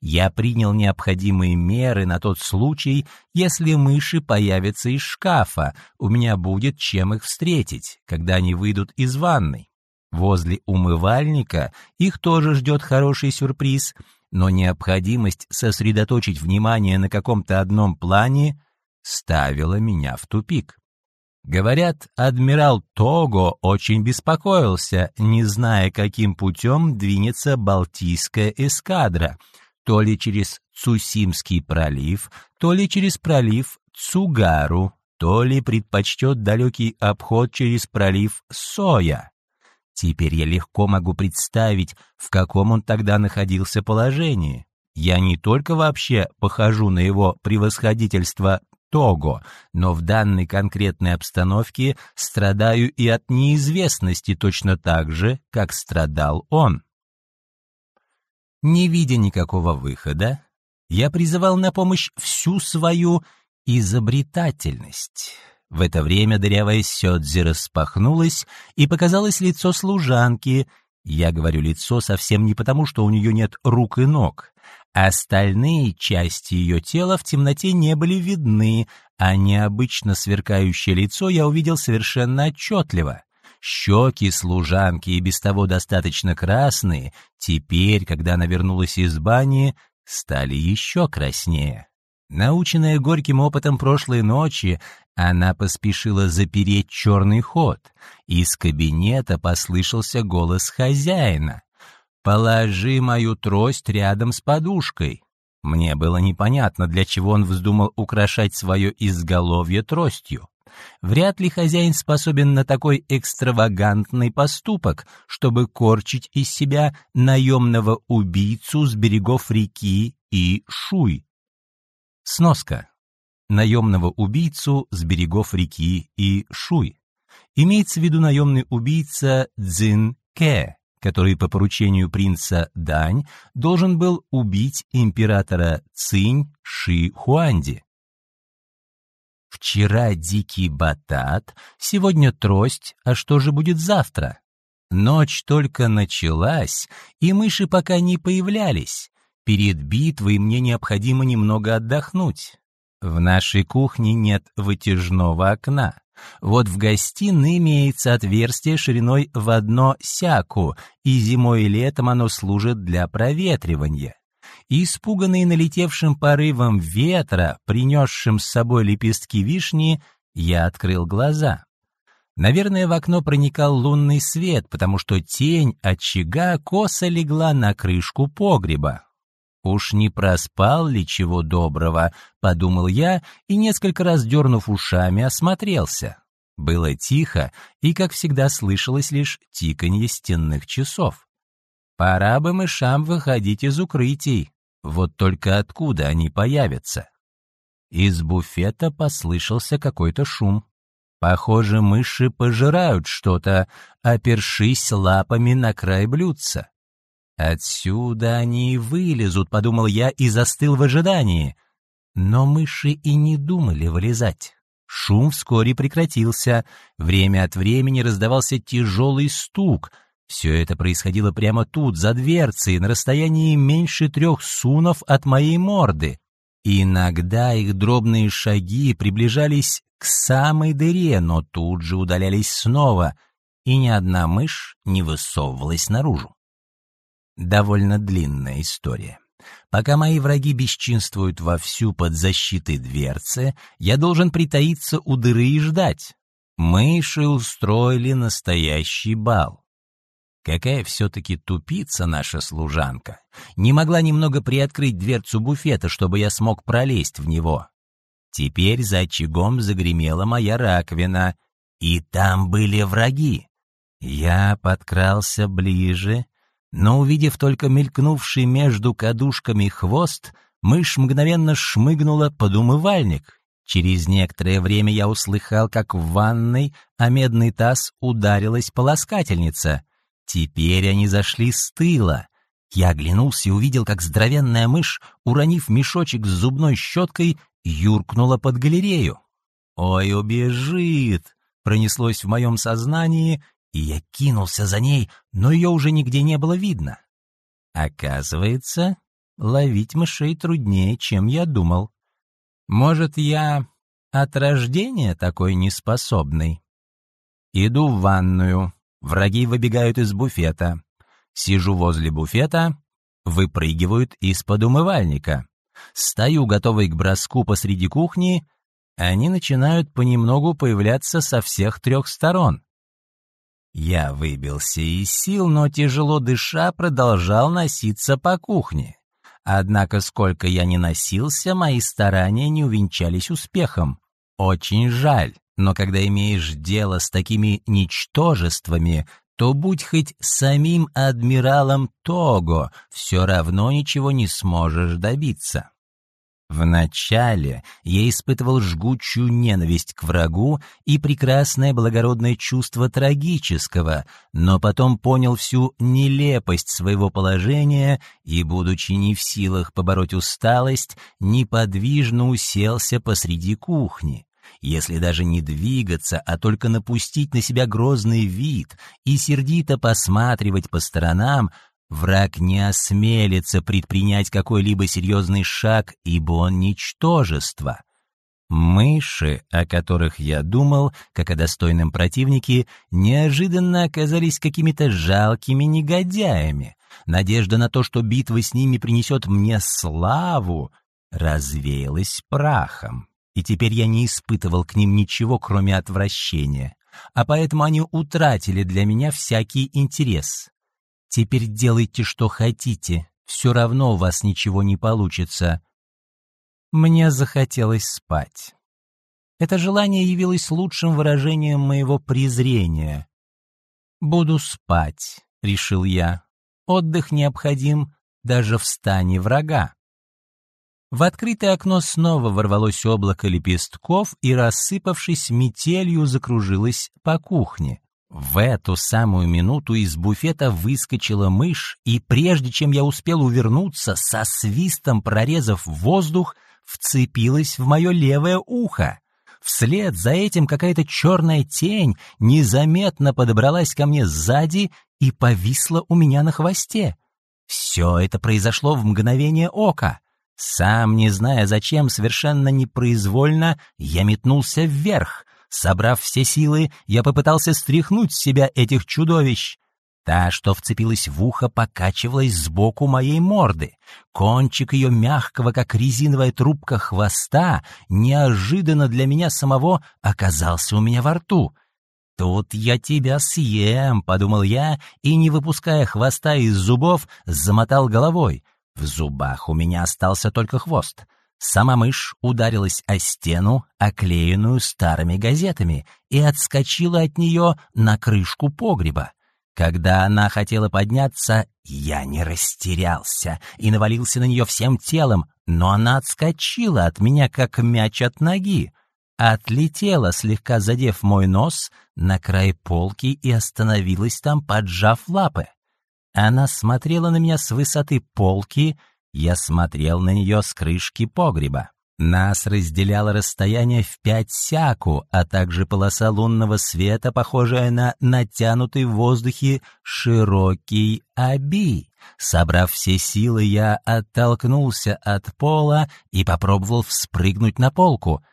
Я принял необходимые меры на тот случай, если мыши появятся из шкафа, у меня будет чем их встретить, когда они выйдут из ванной. Возле умывальника их тоже ждет хороший сюрприз — но необходимость сосредоточить внимание на каком-то одном плане ставила меня в тупик. Говорят, адмирал Того очень беспокоился, не зная, каким путем двинется Балтийская эскадра, то ли через Цусимский пролив, то ли через пролив Цугару, то ли предпочтет далекий обход через пролив Соя. Теперь я легко могу представить, в каком он тогда находился положении. Я не только вообще похожу на его превосходительство Того, но в данной конкретной обстановке страдаю и от неизвестности точно так же, как страдал он. Не видя никакого выхода, я призывал на помощь всю свою изобретательность. В это время дырявая сёдзи распахнулась, и показалось лицо служанки. Я говорю лицо совсем не потому, что у нее нет рук и ног. Остальные части ее тела в темноте не были видны, а необычно сверкающее лицо я увидел совершенно отчетливо. Щеки служанки и без того достаточно красные, теперь, когда она вернулась из бани, стали еще краснее. Наученная горьким опытом прошлой ночи, она поспешила запереть черный ход. Из кабинета послышался голос хозяина. «Положи мою трость рядом с подушкой». Мне было непонятно, для чего он вздумал украшать свое изголовье тростью. Вряд ли хозяин способен на такой экстравагантный поступок, чтобы корчить из себя наемного убийцу с берегов реки и Шуй. Сноска наемного убийцу с берегов реки и Шуй. Имеется в виду наемный убийца Цзин Кэ, который по поручению принца Дань должен был убить императора Цинь Ши Хуанди. Вчера дикий батат, сегодня трость, а что же будет завтра? Ночь только началась, и мыши пока не появлялись. Перед битвой мне необходимо немного отдохнуть. В нашей кухне нет вытяжного окна. Вот в гостиной имеется отверстие шириной в одно сяку, и зимой и летом оно служит для проветривания. Испуганный налетевшим порывом ветра, принесшим с собой лепестки вишни, я открыл глаза. Наверное, в окно проникал лунный свет, потому что тень очага косо легла на крышку погреба. «Уж не проспал ли чего доброго?» — подумал я и, несколько раз дернув ушами, осмотрелся. Было тихо, и, как всегда, слышалось лишь тиканье стенных часов. Пора бы мышам выходить из укрытий. Вот только откуда они появятся? Из буфета послышался какой-то шум. Похоже, мыши пожирают что-то, опершись лапами на край блюдца. «Отсюда они и вылезут», — подумал я и застыл в ожидании. Но мыши и не думали вылезать. Шум вскоре прекратился. Время от времени раздавался тяжелый стук. Все это происходило прямо тут, за дверцей, на расстоянии меньше трех сунов от моей морды. иногда их дробные шаги приближались к самой дыре, но тут же удалялись снова, и ни одна мышь не высовывалась наружу. Довольно длинная история. Пока мои враги бесчинствуют вовсю под защитой дверцы, я должен притаиться у дыры и ждать. Мыши устроили настоящий бал. Какая все-таки тупица наша служанка. Не могла немного приоткрыть дверцу буфета, чтобы я смог пролезть в него. Теперь за очагом загремела моя раковина, и там были враги. Я подкрался ближе но, увидев только мелькнувший между кадушками хвост, мышь мгновенно шмыгнула под умывальник. Через некоторое время я услыхал, как в ванной о медный таз ударилась полоскательница. Теперь они зашли с тыла. Я оглянулся и увидел, как здоровенная мышь, уронив мешочек с зубной щеткой, юркнула под галерею. «Ой, убежит!» — пронеслось в моем сознании, и я кинулся за ней, но ее уже нигде не было видно. Оказывается, ловить мышей труднее, чем я думал. Может, я от рождения такой неспособный? Иду в ванную, враги выбегают из буфета. Сижу возле буфета, выпрыгивают из-под умывальника. Стою, готовый к броску посреди кухни, они начинают понемногу появляться со всех трех сторон. Я выбился из сил, но тяжело дыша продолжал носиться по кухне. Однако сколько я ни носился, мои старания не увенчались успехом. Очень жаль, но когда имеешь дело с такими ничтожествами, то будь хоть самим адмиралом Того, все равно ничего не сможешь добиться. Вначале я испытывал жгучую ненависть к врагу и прекрасное благородное чувство трагического, но потом понял всю нелепость своего положения и, будучи не в силах побороть усталость, неподвижно уселся посреди кухни. Если даже не двигаться, а только напустить на себя грозный вид и сердито посматривать по сторонам, Враг не осмелится предпринять какой-либо серьезный шаг, ибо он ничтожество. Мыши, о которых я думал, как о достойном противнике, неожиданно оказались какими-то жалкими негодяями. Надежда на то, что битва с ними принесет мне славу, развеялась прахом. И теперь я не испытывал к ним ничего, кроме отвращения, а поэтому они утратили для меня всякий интерес. Теперь делайте, что хотите, все равно у вас ничего не получится. Мне захотелось спать. Это желание явилось лучшим выражением моего презрения. «Буду спать», — решил я. «Отдых необходим даже в стане врага». В открытое окно снова ворвалось облако лепестков и, рассыпавшись метелью, закружилось по кухне. В эту самую минуту из буфета выскочила мышь, и прежде чем я успел увернуться, со свистом прорезав воздух, вцепилась в мое левое ухо. Вслед за этим какая-то черная тень незаметно подобралась ко мне сзади и повисла у меня на хвосте. Все это произошло в мгновение ока. Сам не зная зачем, совершенно непроизвольно, я метнулся вверх — Собрав все силы, я попытался стряхнуть с себя этих чудовищ. Та, что вцепилась в ухо, покачивалась сбоку моей морды. Кончик ее мягкого, как резиновая трубка хвоста, неожиданно для меня самого оказался у меня во рту. «Тут я тебя съем», — подумал я, и, не выпуская хвоста из зубов, замотал головой. В зубах у меня остался только хвост. Сама мышь ударилась о стену, оклеенную старыми газетами, и отскочила от нее на крышку погреба. Когда она хотела подняться, я не растерялся и навалился на нее всем телом, но она отскочила от меня, как мяч от ноги. Отлетела, слегка задев мой нос, на край полки и остановилась там, поджав лапы. Она смотрела на меня с высоты полки — я смотрел на нее с крышки погреба. Нас разделяло расстояние в пять сяку, а также полоса лунного света, похожая на натянутый в воздухе широкий оби. Собрав все силы, я оттолкнулся от пола и попробовал вспрыгнуть на полку.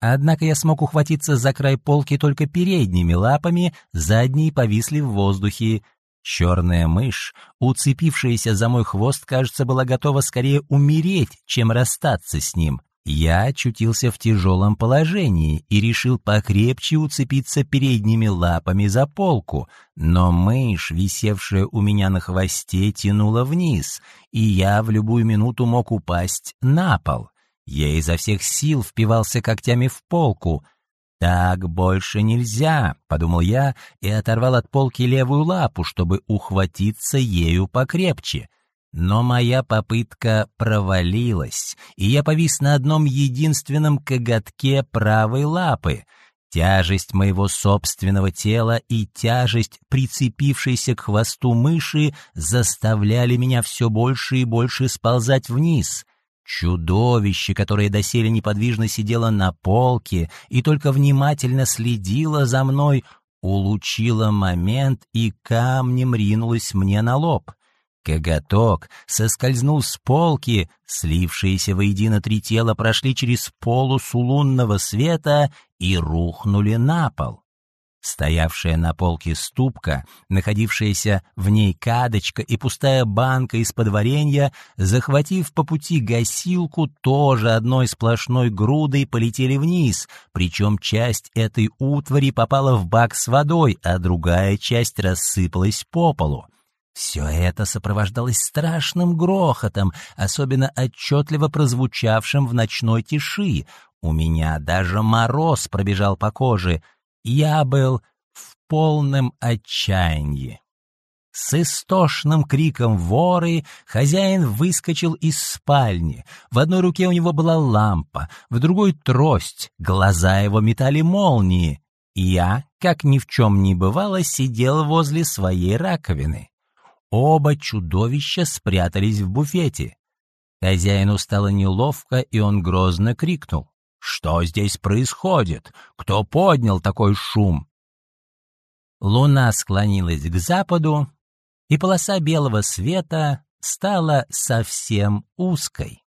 Однако я смог ухватиться за край полки только передними лапами, задние повисли в воздухе. Черная мышь, уцепившаяся за мой хвост, кажется, была готова скорее умереть, чем расстаться с ним. Я очутился в тяжелом положении и решил покрепче уцепиться передними лапами за полку, но мышь, висевшая у меня на хвосте, тянула вниз, и я в любую минуту мог упасть на пол. Я изо всех сил впивался когтями в полку, «Так больше нельзя», — подумал я и оторвал от полки левую лапу, чтобы ухватиться ею покрепче. Но моя попытка провалилась, и я повис на одном единственном коготке правой лапы. Тяжесть моего собственного тела и тяжесть, прицепившейся к хвосту мыши, заставляли меня все больше и больше сползать вниз. Чудовище, которое доселе неподвижно сидело на полке и только внимательно следило за мной, улучило момент и камнем ринулось мне на лоб. Коготок соскользнул с полки, слившиеся воедино три тела прошли через полосу лунного света и рухнули на пол. Стоявшая на полке ступка, находившаяся в ней кадочка и пустая банка из-под варенья, захватив по пути гасилку, тоже одной сплошной грудой полетели вниз, причем часть этой утвари попала в бак с водой, а другая часть рассыпалась по полу. Все это сопровождалось страшным грохотом, особенно отчетливо прозвучавшим в ночной тиши. У меня даже мороз пробежал по коже — я был в полном отчаянии. С истошным криком воры хозяин выскочил из спальни. В одной руке у него была лампа, в другой — трость, глаза его метали молнии. Я, как ни в чем не бывало, сидел возле своей раковины. Оба чудовища спрятались в буфете. Хозяину стало неловко, и он грозно крикнул. Что здесь происходит? Кто поднял такой шум? Луна склонилась к западу, и полоса белого света стала совсем узкой.